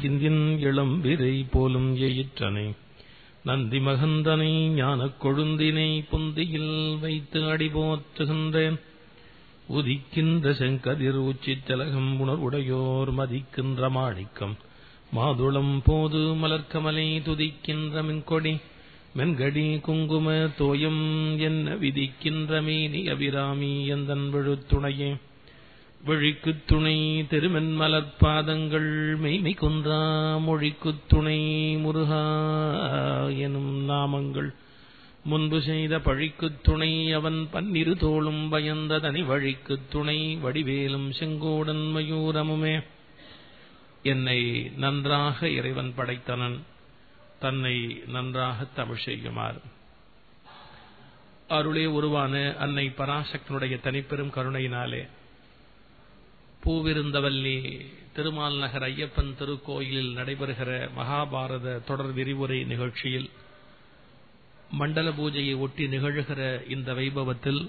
சிந்தின் இளம்பிரை போலும் எயிற்றனை. நந்தி மகந்தனை ஞானக் கொழுந்தினை புந்தியில் வைத்து அடிபோற்றுகின்றேன் உதிக்கின்ற செங்கதிர் உச்சித்தலகம் உணர்வுடையோர் மதிக்கின்ற மாணிக்கம். மாதுளம் போது மலர்க்கமலை துதிக்கின்ற மின்கொடி. மென்கடி குங்கும தோயம் என்ன விதிக்கின்ற மீனி அபிராமி எந்தன் விழுத்துணையே. வழிக்குத் துணை திருமென் மலர்பாதங்கள் மெய்மை குன்றா மொழிக்குத் துணை முருகா எனும் நாமங்கள். முன்பு செய்த பழிக்குத் துணை அவன் பன்னிரு தோளும் பயந்த தனி வழிக்குத் துணை வடிவேலும் செங்கோடன் மயூரமுமே. என்னை நன்றாக இறைவன் படைத்தனன். தன்னை நன்றாக தமிழ் செய்யுமாறு. அருளே உருவான அன்னை பராசக்தனுடைய தனிப்பெரும் கருணையினாலே பூவிருந்தவல்லி. திருமால் நகர் ஐயப்பன் திருக்கோயிலில் நடைபெறுகிற மகாபாரத தொடர் விரிவுரை நிகழ்ச்சியில் மண்டல பூஜையை ஒட்டி நிகழ்கிற இந்த வைபவத்தில்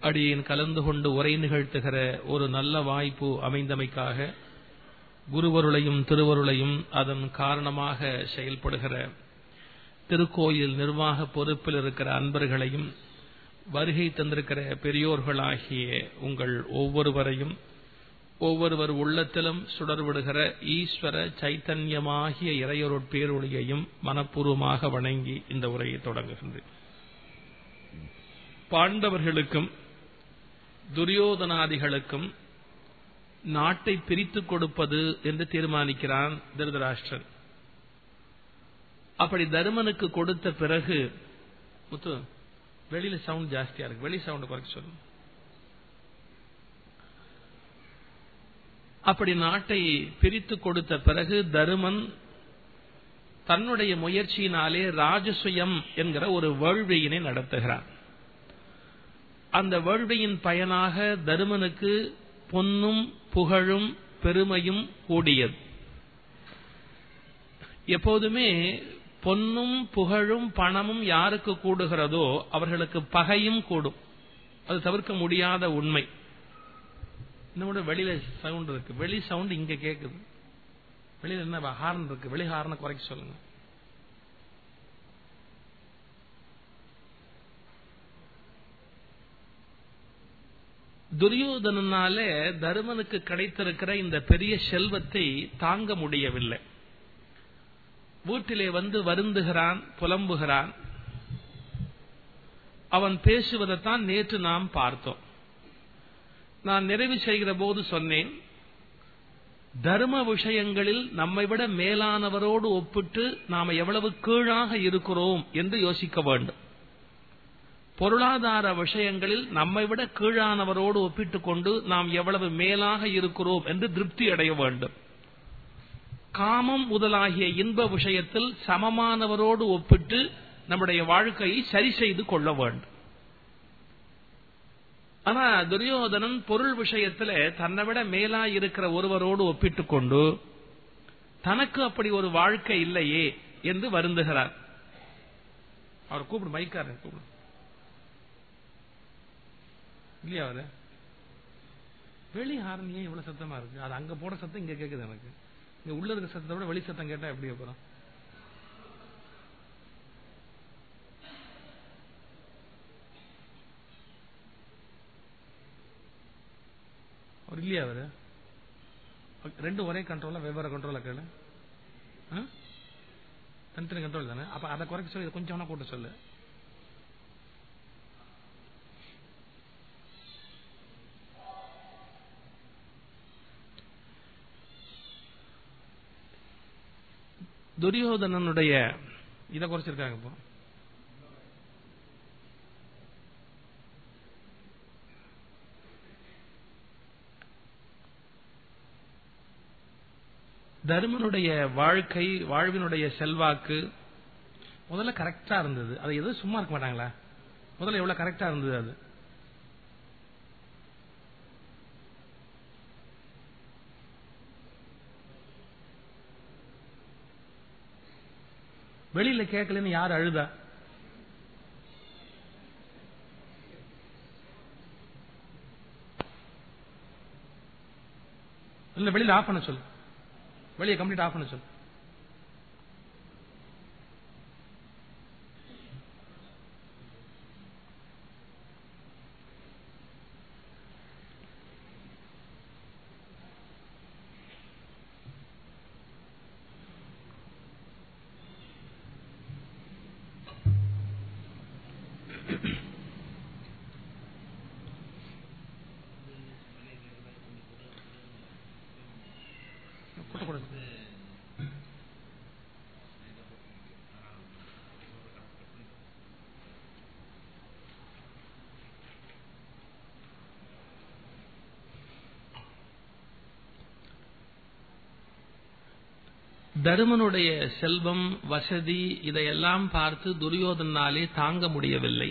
அடியின் கலந்து கொண்டு உரை நிகழ்த்துகிற ஒரு நல்ல வாய்ப்பு அமைந்தமைக்காக குருவருளையும் திருவருளையும் அதன் காரணமாக செயல்படுகிற திருக்கோயில் நிர்வாக பொறுப்பில் இருக்கிற அன்பர்களையும் வருகை தந்திருக்கிற பெரியோர்களாகிய உங்கள் ஒவ்வொருவரையும் ஒவ்வொருவர் உள்ளத்திலும் சுடர்விடுகிற ஈஸ்வர சைத்தன்யமாகிய இறையொருட் பேரொழியையும் மனப்பூர்வமாக வணங்கி இந்த உரையை தொடங்குகின்றேன். பாண்டவர்களுக்கும் துரியோதனாதிகளுக்கும் நாட்டை பிரித்துக் கொடுப்பது என்று தீர்மானிக்கிறான் திருதராஷ்டிரன். அப்படி தருமனுக்கு கொடுத்த பிறகு முத்து வெளியில சவுண்ட் ஜாஸ்தியா இருக்கு. வெளி சவுண்ட் குறைக்க சொல்லுங்க. அப்படி நாட்டை பிரித்து கொடுத்த பிறகு தருமன் தன்னுடைய முயற்சியினாலே ராஜசுயம் என்கிற ஒரு வேள்வியினை நடத்துகிறான். அந்த வேள்வியின் பயனாக தருமனுக்கு பொன்னும் புகழும் பெருமையும் கூடியது. எப்போதுமே பொன்னும் புகழும் பணமும் யாருக்கு கூடுகிறதோ அவர்களுக்கு பகையும் கூடும். அது தவிர்க்க முடியாத உண்மை. இன்னொரு வெளியில சவுண்ட் இருக்கு. வெளி சவுண்ட் இங்க கேக்குது. வெளியில என்ன ஹார்ன் இருக்கு? வெளி ஹார்னை குறைக்க சொல்லுங்க. துரியோதனாலே தருமனுக்கு கிடைத்திருக்கிற இந்த பெரிய செல்வத்தை தாங்க முடியவில்லை. வீட்டிலே வந்து வருந்துகிறான் புலம்புகிறான். அவன் பேசுவதைத்தான் நேற்று நாம் பார்த்தோம். நான் நிறைவு செய்கிற போது சொன்னேன் தர்ம விஷயங்களில் நம்மை விட மேலானவரோடு ஒப்பிட்டு நாம் எவ்வளவு கீழாக இருக்கிறோம் என்று யோசிக்க வேண்டும். பொருளாதார விஷயங்களில் நம்மை விட கீழானவரோடு ஒப்பிட்டுக் கொண்டு நாம் எவ்வளவு மேலாக இருக்கிறோம் என்று திருப்தி அடைய வேண்டும். காமம் முதலாகிய இன்ப விஷயத்தில் சமமானவரோடு ஒப்பிட்டு நம்முடைய வாழ்க்கையை சரி செய்து கொள்ள வேண்டும். ஆனா துரியோதனன் பொருள் விஷயத்துல தன்னை விட மேலா இருக்கிற ஒருவரோடு ஒப்பிட்டுக் கொண்டு தனக்கு அப்படி ஒரு வாழ்க்கை இல்லையே என்று வருந்துகிறார். அவர் கூப்பிடு மைக்கார கூப்பிடு. இல்லையா அவரு? வெளி ஹாரன் ஏன் இவ்வளவு சத்தமா இருக்கு? அது அங்க போட சத்தம் இங்க கேக்குது எனக்கு. இங்க உள்ள இருக்க சத்தத்தை விட வெளி சத்தம் கேட்டா எப்படி அப்புறம்? அவர் இல்லையா அவரு? ரெண்டு ஒரே கண்ட்ரோலா வெவ்வேறு கண்ட்ரோலா கேளு. தனித்தனி கண்ட்ரோல் தானே? அப்ப அதை குறைக்க சொல்லி கொஞ்சம் வேணா கூட்ட சொல்லு. துரியோதனனுடைய இதை குறைச்சிருக்காங்க இப்போ. தருமனுடைய வாழ்க்கை வாழ்வினுடைய செல்வாக்கு முதல்ல கரெக்டா இருந்தது. அது எதுவும் சும்மா இருக்க மாட்டாங்களா? முதல்ல எவ்வளவு கரெக்டா இருந்தது அது? வெளியில கேட்கலன்னு யார் அழுதா? இல்ல வெளியில ஆஃப் பண்ண சொல்லு. வெளியே கம்ப்ளீட் ஆஃப் சொல்லு. தருமனுடைய செல்வம் வசதி இதையெல்லாம் பார்த்து துரியோதனாலே தாங்க முடியவில்லை.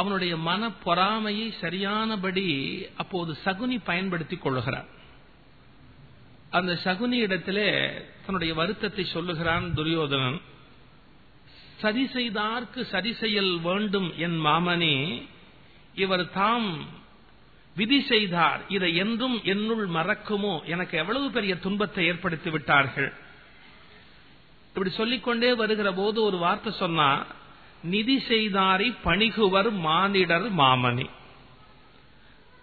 அவனுடைய மன பொறாமையை சரியானபடி அப்போது சகுனி பயன்படுத்திக் கொள்ளுகிறார் அந்த சகுனி இடத்திலே தன்னுடைய வருத்தத்தை சொல்லுகிறான் துரியோதனன். சரி செய்தார்க்கு சரி செயல் வேண்டும் என் மாமனே இவர் தாம் விதி செய்தார். இதை என்றும் என்னுள் மறக்குமோ? எனக்கு எவ்வளவு பெரிய துன்பத்தை ஏற்படுத்தி விட்டார்கள். இப்படி சொல்லிக்கொண்டே வருகிற போது ஒரு வார்த்தை சொன்னா நிதி செய்தாரி பணிகுவர் மானிடர் மாமணி.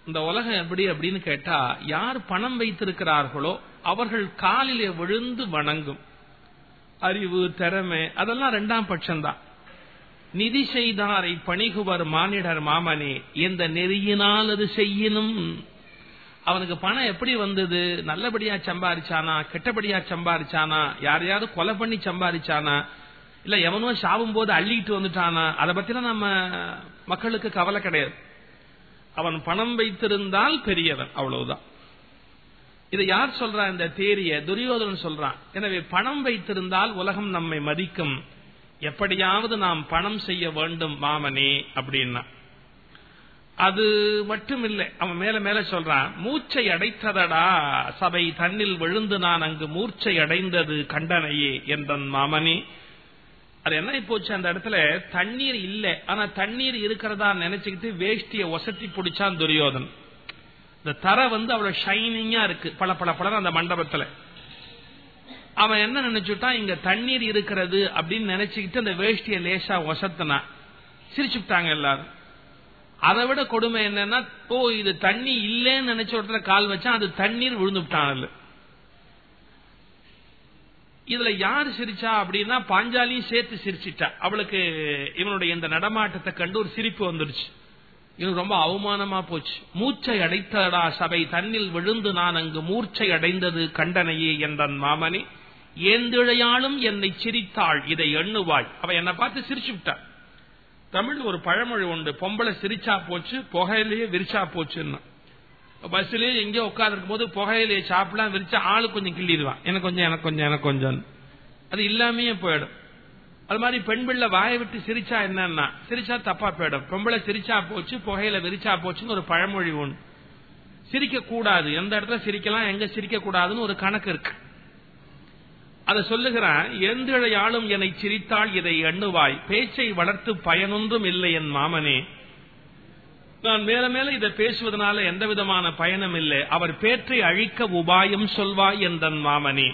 இந்த உலகம் எப்படி அப்படின்னு கேட்டா யார் பணம் வைத்திருக்கிறார்களோ அவர்கள் காலிலே விழுந்து வணங்கும். அறிவு திறமை அதெல்லாம் ரெண்டாம் பட்சம்தான். நிதி செய்தாரை பணிகுவர் மானிடர் மாமனே எந்த நெறியினால் அது செய்யணும் அவனுக்கு பணம் எப்படி வந்தது? நல்லபடியா சம்பாரிச்சானா? கெட்டபடியா சம்பாரிச்சானா? யாரையாவது கொலை பண்ணி சம்பாரிச்சானா? இல்ல எவனோ சாவும் போது அள்ளிட்டு வந்துட்டானா? அதை பத்தின நம்ம மக்களுக்கு கவலை கிடையாது. அவன் பணம் வைத்திருந்தால் பெரியவன் அவ்வளவுதான். இதை யார் சொல்றான் இந்த தேரிய? துரியோதனன் சொல்றான். எனவே பணம் வைத்திருந்தால் உலகம் நம்மை மதிக்கும். எப்படியாவது நாம் பணம் செய்ய வேண்டும் மாமனே அப்படின்னா. அது மட்டும் இல்லை அவன் மேல மேல சொல்றான் மூச்சை அடைத்ததடா சபை தன்னில் விழுந்து நான் அங்கு மூர்ச்சை அடைந்தது கண்டனையே என்றன் மாமனே. அது என்ன போச்சு அந்த இடத்துல? தண்ணீர் இல்ல. ஆனா தண்ணீர் இருக்கிறதா நினைச்சுக்கிட்டு வேஷ்டிய ஒசத்தி பிடிச்சான் துரியோதன். இந்த தர வந்து அவ்வளவு ஷைனிங்கா இருக்கு. பல பல பல அந்த மண்டபத்துல. அவன் என்ன நினைச்சுட்டான் இங்க தண்ணீர் இருக்கிறது அப்படின்னு நினைச்சுக்கிட்டு அந்த வேஷ்டிய லேசா ஒசத்தினா. சிரிச்சுட்டாங்க எல்லாரும். அதை விட கொடுமை என்னன்னா ஓ இது தண்ணி இல்லேன்னு நினைச்ச இடத்துல கால் வச்சா அது தண்ணீர் விழுந்துட்டான் இதுல யார் சிரிச்சா அப்படின்னா பாஞ்சாலியும் சேர்த்து சிரிச்சிட்டா. அவளுக்கு இவனுடைய இந்த நடமாட்டத்தை கண்டு ஒரு சிரிப்பு வந்துருச்சு இவனுக்கு ரொம்ப அவமானமா போச்சு. மூச்சை அடைத்தடா சபை தன்னில் விழுந்து நான் அங்கு மூர்ச்சை அடைந்தது கண்டனையே என்றன் மாமனி ஏந்திழையாலும் என்னை சிரித்தாள். இதை எண்ணுவாள் அவ என்னை பார்த்து சிரிச்சு விட்டாள் தமிழ் ஒரு பழமொழி உண்டு. பொம்பளை சிரிச்சா போச்சு புகையிலேயே விரிச்சா போச்சுன்னு. பஸ்லயே எங்கேயோ உட்காந்துருக்கும் போது புகையிலேயே சாப்பிடலாம் விரிச்சா ஆளு கொஞ்சம் கிள்ளிடுவான். எனக்கு கொஞ்சம் எனக்கு கொஞ்சம் எனக்கு கொஞ்சம் அது இல்லாமயே போயிடும். அது மாதிரி பெண் பிள்ளை வாயை விட்டு சிரிச்சா என்னன்னா சிரிச்சா தப்பா போயிடும். பொம்பளை சிரிச்சா போச்சு புகையில விரிச்சா போச்சுன்னு ஒரு பழமொழி ஒன்று சிரிக்க கூடாது எந்த இடத்துல சிரிக்கலாம் எங்க சிரிக்க கூடாதுன்னு ஒரு கணக்கு இருக்கு. அதை சொல்லுகிறான் எந்திழையாளும் என்னை சிரித்தால் இதை எண்ணுவாய். பேச்சை வளர்த்து பயனொன்றும் இல்லை என் மாமனே. நான் மேல மேல இதை பேசுவதனால எந்த விதமான பயனும் இல்லை. அவர் பேற்றை அழிக்க உபாயம் சொல்வாய் என்றன் மாமனே.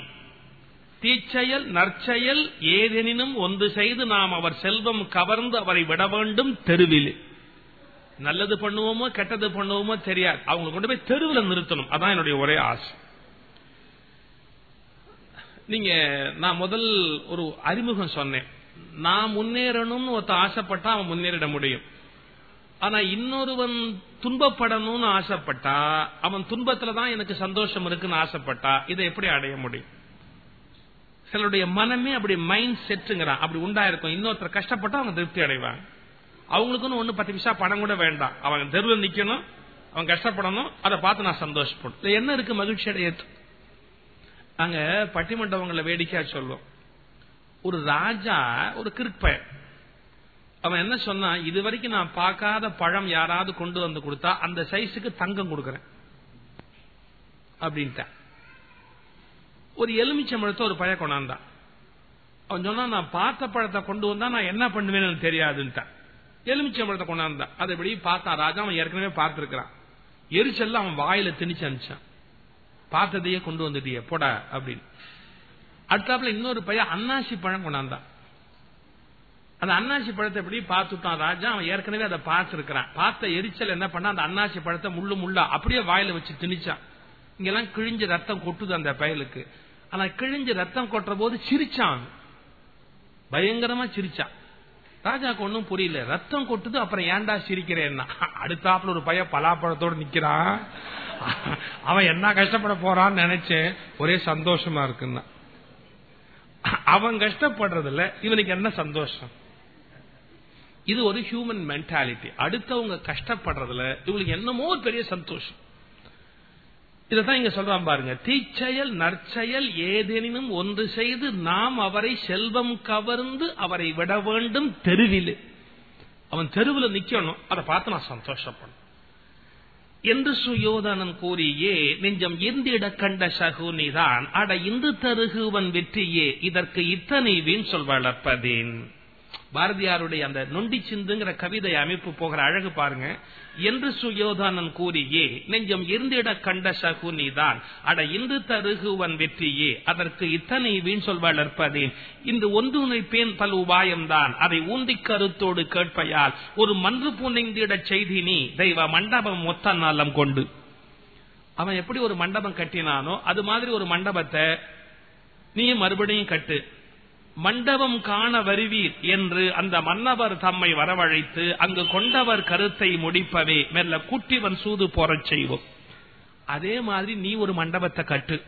தீச்செயல் நற்செயல் ஏதெனினும் ஒன்று செய்து நாம் அவர் செல்வம் கவர்ந்து அவரை விட வேண்டும் தெருவில். நல்லது பண்ணுவோமோ கெட்டது பண்ணுவோமோ தெரியாது. அவங்க கொண்டு போய் தெருவில் நிறுத்தணும். அதான் என்னுடைய ஒரே ஆசை. நீங்க நான் முதல் ஒரு அறிமுகம் சொன்னேன். நான் முன்னேறணும்னு ஒருத்த ஆசைப்பட்டா அவன் முன்னேறிட முடியும். ஆனா இன்னொருவன் துன்பப்படணும்னு ஆசைப்பட்டா அவன் துன்பத்துல தான் எனக்கு சந்தோஷம் இருக்குன்னு ஆசைப்பட்டா இதை எப்படி அடைய முடியும்? சிலருடைய மனமே அப்படி மைண்ட் செட்டுங்கிறான் அப்படி உண்டாயிருக்கும். இன்னொருத்தர் கஷ்டப்பட்டா அவங்க திருப்தி அடைவாங்க. அவங்களுக்குன்னு ஒண்ணு பத்து பைசா பணம் கூட வேண்டாம். அவங்க தெருவில் நிக்கணும் அவன் கஷ்டப்படணும் அதை பார்த்து நான் சந்தோஷப்படும் என்ன இருக்கு மகிழ்ச்சி அடையது நாங்க பட்டிமண்டபங்களை வேடிக்கையா சொல்லுவோம் ஒரு ராஜா ஒரு கிருப்பயன் அவன் என்ன சொன்னா இது வரைக்கும் நான் பார்க்காத பழம் யாராவது கொண்டு வந்து கொடுத்தா அந்த சைஸுக்கு தங்கம் கொடுக்கறேன். அப்படின்ட்டான். ஒரு எலுமிச்சம்பழத்தை ஒரு பழம் கொண்டாந்தான். அவன் சொன்னா நான் பார்த்த பழத்தை கொண்டு வந்தா நான் என்ன பண்ணுவேன்னு தெரியாதுன்ட்டான். எலுமிச்சம்பழத்தை கொண்டாந்தான். அதை இப்படி பார்த்தான் ராஜா அவன் ஏற்கனவே பார்த்திருக்கிறான். எரிச்சல்ல அவன் வாயில திணிச்சு அனுப்பிச்சான். பார்த்ததையே கொண்டு வந்துட்டிய போடா அப்படின்னு. அடுத்தாப்புல இன்னொரு பையன் அன்னாசி பழம் கொண்டாந்தான். அந்த அன்னாசி பழத்தை எப்படி பார்த்துட்டான் ராஜா? அவன் ஏற்கனவே அதை பார்த்திருக்கிறான். பார்த்த எரிச்சல் என்ன பண்ணா அந்த அன்னாசி பழத்தை முள்ளு முள்ளா அப்படியே வாயில வச்சு திணிச்சான். இங்கெல்லாம் கிழிஞ்சு ரத்தம் கொட்டுது அந்த பயலுக்கு. ஆனா கிழிஞ்சு ரத்தம் கொட்டுற போது சிரிச்சான் பயங்கரமா சிரிச்சான். ராஜாக்கு ஒன்னும் புரியல. ரத்தம் கொட்டுது அப்புறம் ஏன்டா சிரிக்கிறேன்னா. அடுத்தாப்புல ஒரு பையன் பலாப்பழத்தோடு நிக்கிறான். அவன் என்ன கஷ்டப்பட போறான்னு நினைச்சேன். ஒரே சந்தோஷமா இருக்குன்னா. அவன் கஷ்டப்படுறதுல இவனுக்கு என்ன சந்தோஷம்? இது ஒரு ஹியூமன் மென்டாலிட்டி அடுத்தவங்க கஷ்டப்படுறதுல இவங்களுக்கு என்னமோ ஒரு பெரிய சந்தோஷம். இதான் இங்க சொல்றான் பாருங்க. தீச்செயல் நற்செயல் ஏதேனும் ஒன்று செய்து நாம் அவரை செல்வம் கவர்ந்து அவரை விட வேண்டும் தெருவில். அவன் தெருவில் நிக்கணும். அதை பார்த்து நான் சந்தோஷப்படும் என்று சுயோதனன் கூறியே நெஞ்சம் இந்திட கண்ட சகுனிதான் அட இந்து தருகுவன் வெற்றியே இதற்கு இத்தனை வீண் சொல் வளர்ப்பதேன். பாரதியாருடைய அந்த நொண்டி சிந்துங்கிற கவிதை அமைப்பு போகிற அழகு பாருங்க. என்று சுயோதனன் கூறியே நெஞ்சம் இருந்திட கண்ட சகுனிதான் அட இன்று தருகுவன் வெற்றியே அதற்கு இத்தனை வீண் சொல் வளர்ப்பதேன். இந்த ஒன்றுணைப்பேன் பல உபாயம்தான் அதை ஊந்தி கருத்தோடு கேட்பையால். ஒரு மன்று செய்தி நீ தெய்வ மண்டபம் மொத்த நலம் கொண்டு. அவன் எப்படி ஒரு மண்டபம் கட்டினானோ அது மாதிரி ஒரு மண்டபத்தை நீ மறுபடியும் கட்டு. மண்டபம் காண வருவீர் என்று அந்த மன்னவர் தம்மை வரவழைத்து அங்கு கொண்டவர் கருத்தை முடிப்பவே மெல்ல குட்டிவன் சூது போறச் செய்வோம். அதே மாதிரி நீ ஒரு மண்டபத்தை கட்டு.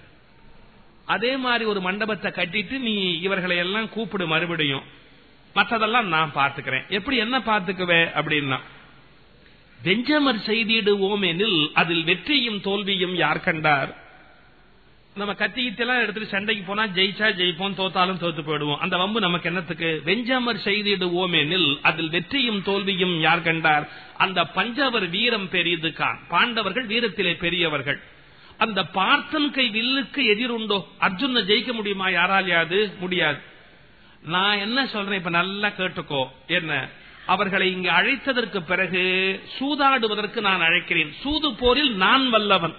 அதே மாதிரி ஒரு மண்டபத்தை கட்டிட்டு நீ இவர்களை எல்லாம் கூப்பிடு மறுபடியும். மற்றதெல்லாம் நான் பார்த்துக்கிறேன். எப்படி என்ன பார்த்துக்குவே அப்படின்னா வெஞ்சமர் செய்திடுவோம் எனில் அதில் வெற்றியும் தோல்வியும் யார் கண்டார்? நம்ம கத்திக்கிட்டெல்லாம் எடுத்துட்டு சண்டைக்கு போனா ஜெயிச்சா ஜெயிப்போம் தோத்தாலும் தோத்து போயிடுவோம். அந்த வம்பு நமக்கு என்னத்துக்கு வெஞ்சாமர் செய்திடுவோம் எனில் அதில் வெற்றியும் தோல்வியும் யார் கண்டார்? அந்த பஞ்சவர் வீரம் பெரியதுக்கான் பாண்டவர்கள் வீரத்திலே பெரியவர்கள். அந்த பார்த்தன் கை வில்லுக்கு எதிருண்டோ அர்ஜுன ஜெயிக்க முடியுமா? யாராலையாது முடியாது. நான் என்ன சொல்றேன்? இப்ப நல்லா கேட்டுக்கோ. என்ன? அவர்களை இங்கு அழைத்ததற்கு பிறகு சூதாடுவதற்கு நான் அழைக்கிறேன். சூது போரில் நான் வல்லவன்.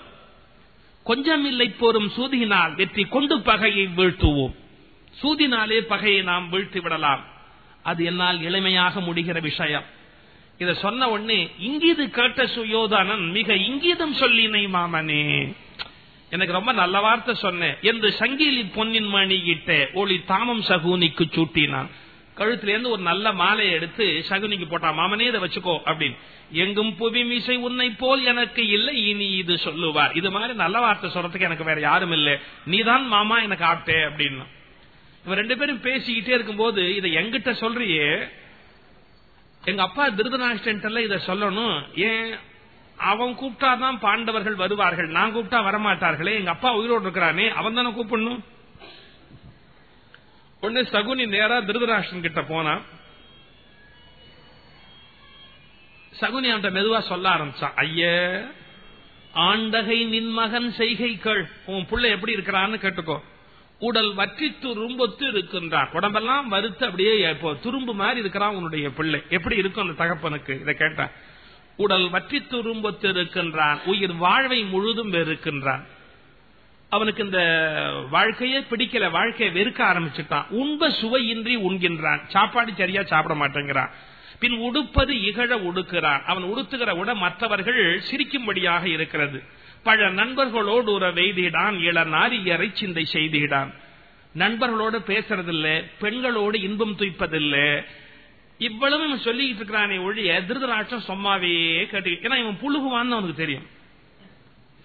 கொஞ்சம் இல்லை போரும் சூதியினால் வெற்றி கொண்டு பகையை வீழ்த்துவோம். சூதினாலே பகையை நாம் வீழ்த்தி விடலாம் அது என்னால் எளிமையாக முடிகிற விஷயம். இத சொன்ன உடனே இங்கீது கேட்ட சுயோதானன் மிக இங்கீதம் சொல்லினை மாமனே. எனக்கு ரொம்ப நல்ல வார்த்தை சொன்னேன். என்று சங்கீலி பொன்னின் மணி கிட்ட ஒளி தாமம் சகுனிக்கு சூட்டினான். கழுத்துல இருந்து ஒரு நல்ல மாலையை எடுத்து சகுனிக்கு போட்டா மாமனே இதை வச்சுக்கோ அப்படின்னு. எங்கும் புவி மீசை உன்னை போல் எனக்கு இல்லை இனி இது சொல்லுவார். இது மாதிரி நல்ல வார்த்தை சொல்றதுக்கு எனக்கு வேற யாரும் இல்லை. நீதான் மாமா எனக்கு ஆப்டே அப்படின்னு. இவ ரெண்டு பேரும் பேசிக்கிட்டே இருக்கும்போது இதை எங்கிட்ட சொல்றியே எங்க அப்பா திருதராஷ்டன்ல இதை சொல்லணும். ஏன்? அவன் கூப்பிட்டாதான் பாண்டவர்கள் வருவார்கள். நான் கூப்பிட்டா வரமாட்டார்களே. எங்க அப்பா உயிரோடு இருக்கிறானே அவன் தானே கூப்பிடணும். உடனே சகுனி நேரா திருதராஷ்டன் கிட்ட போனா. சகுனி அவன் மெதுவா சொல்ல ஆரம்பிச்சான் ஐய ஆண்டகை நின் மகன் செய்கைகள் உன் பிள்ளை எப்படி இருக்கிறான்னு கேட்டுக்கோ. உடல் வற்றி துரும்பொத்து இருக்கின்றான். உடம்பெல்லாம் வறுத்து அப்படியே இப்போ துரும்பு மாதிரி இருக்கிறான் உன்னுடைய பிள்ளை. எப்படி இருக்கும் அந்த தகப்பனுக்கு? இதை கேட்டான் உடல் வற்றி துரும்பொத்து இருக்கின்றான். உயிர் வாழ்வை முழுதும் இருக்கின்றான் அவனுக்கு இந்த வாழ்க்கையே பிடிக்கல வாழ்க்கையை வெறுக்க ஆரம்பிச்சுட்டான். உண்ப சுவையின்றி உண்கின்றான். சாப்பாடு சரியா சாப்பிட மாட்டேங்கிறான். பின் உடுப்பது இகழ உடுக்கிறான். அவன் உடுத்துகிற உட மற்றவர்கள் சிரிக்கும்படியாக இருக்கிறது. பல நண்பர்களோடு ஒரு வெய்திடான் இள நாரியரை சிந்தை செய்திடான். நண்பர்களோடு பேசுறதில்ல. பெண்களோடு இன்பம் துய்ப்பதில்லை. இவ்வளவு இவன் சொல்லிட்டு இருக்கிறானே ஒழிய திருதராட்சம் சும்மாவே கேட்டு ஏன்னா இவன் புழுகுவான்னு அவனுக்கு தெரியும்.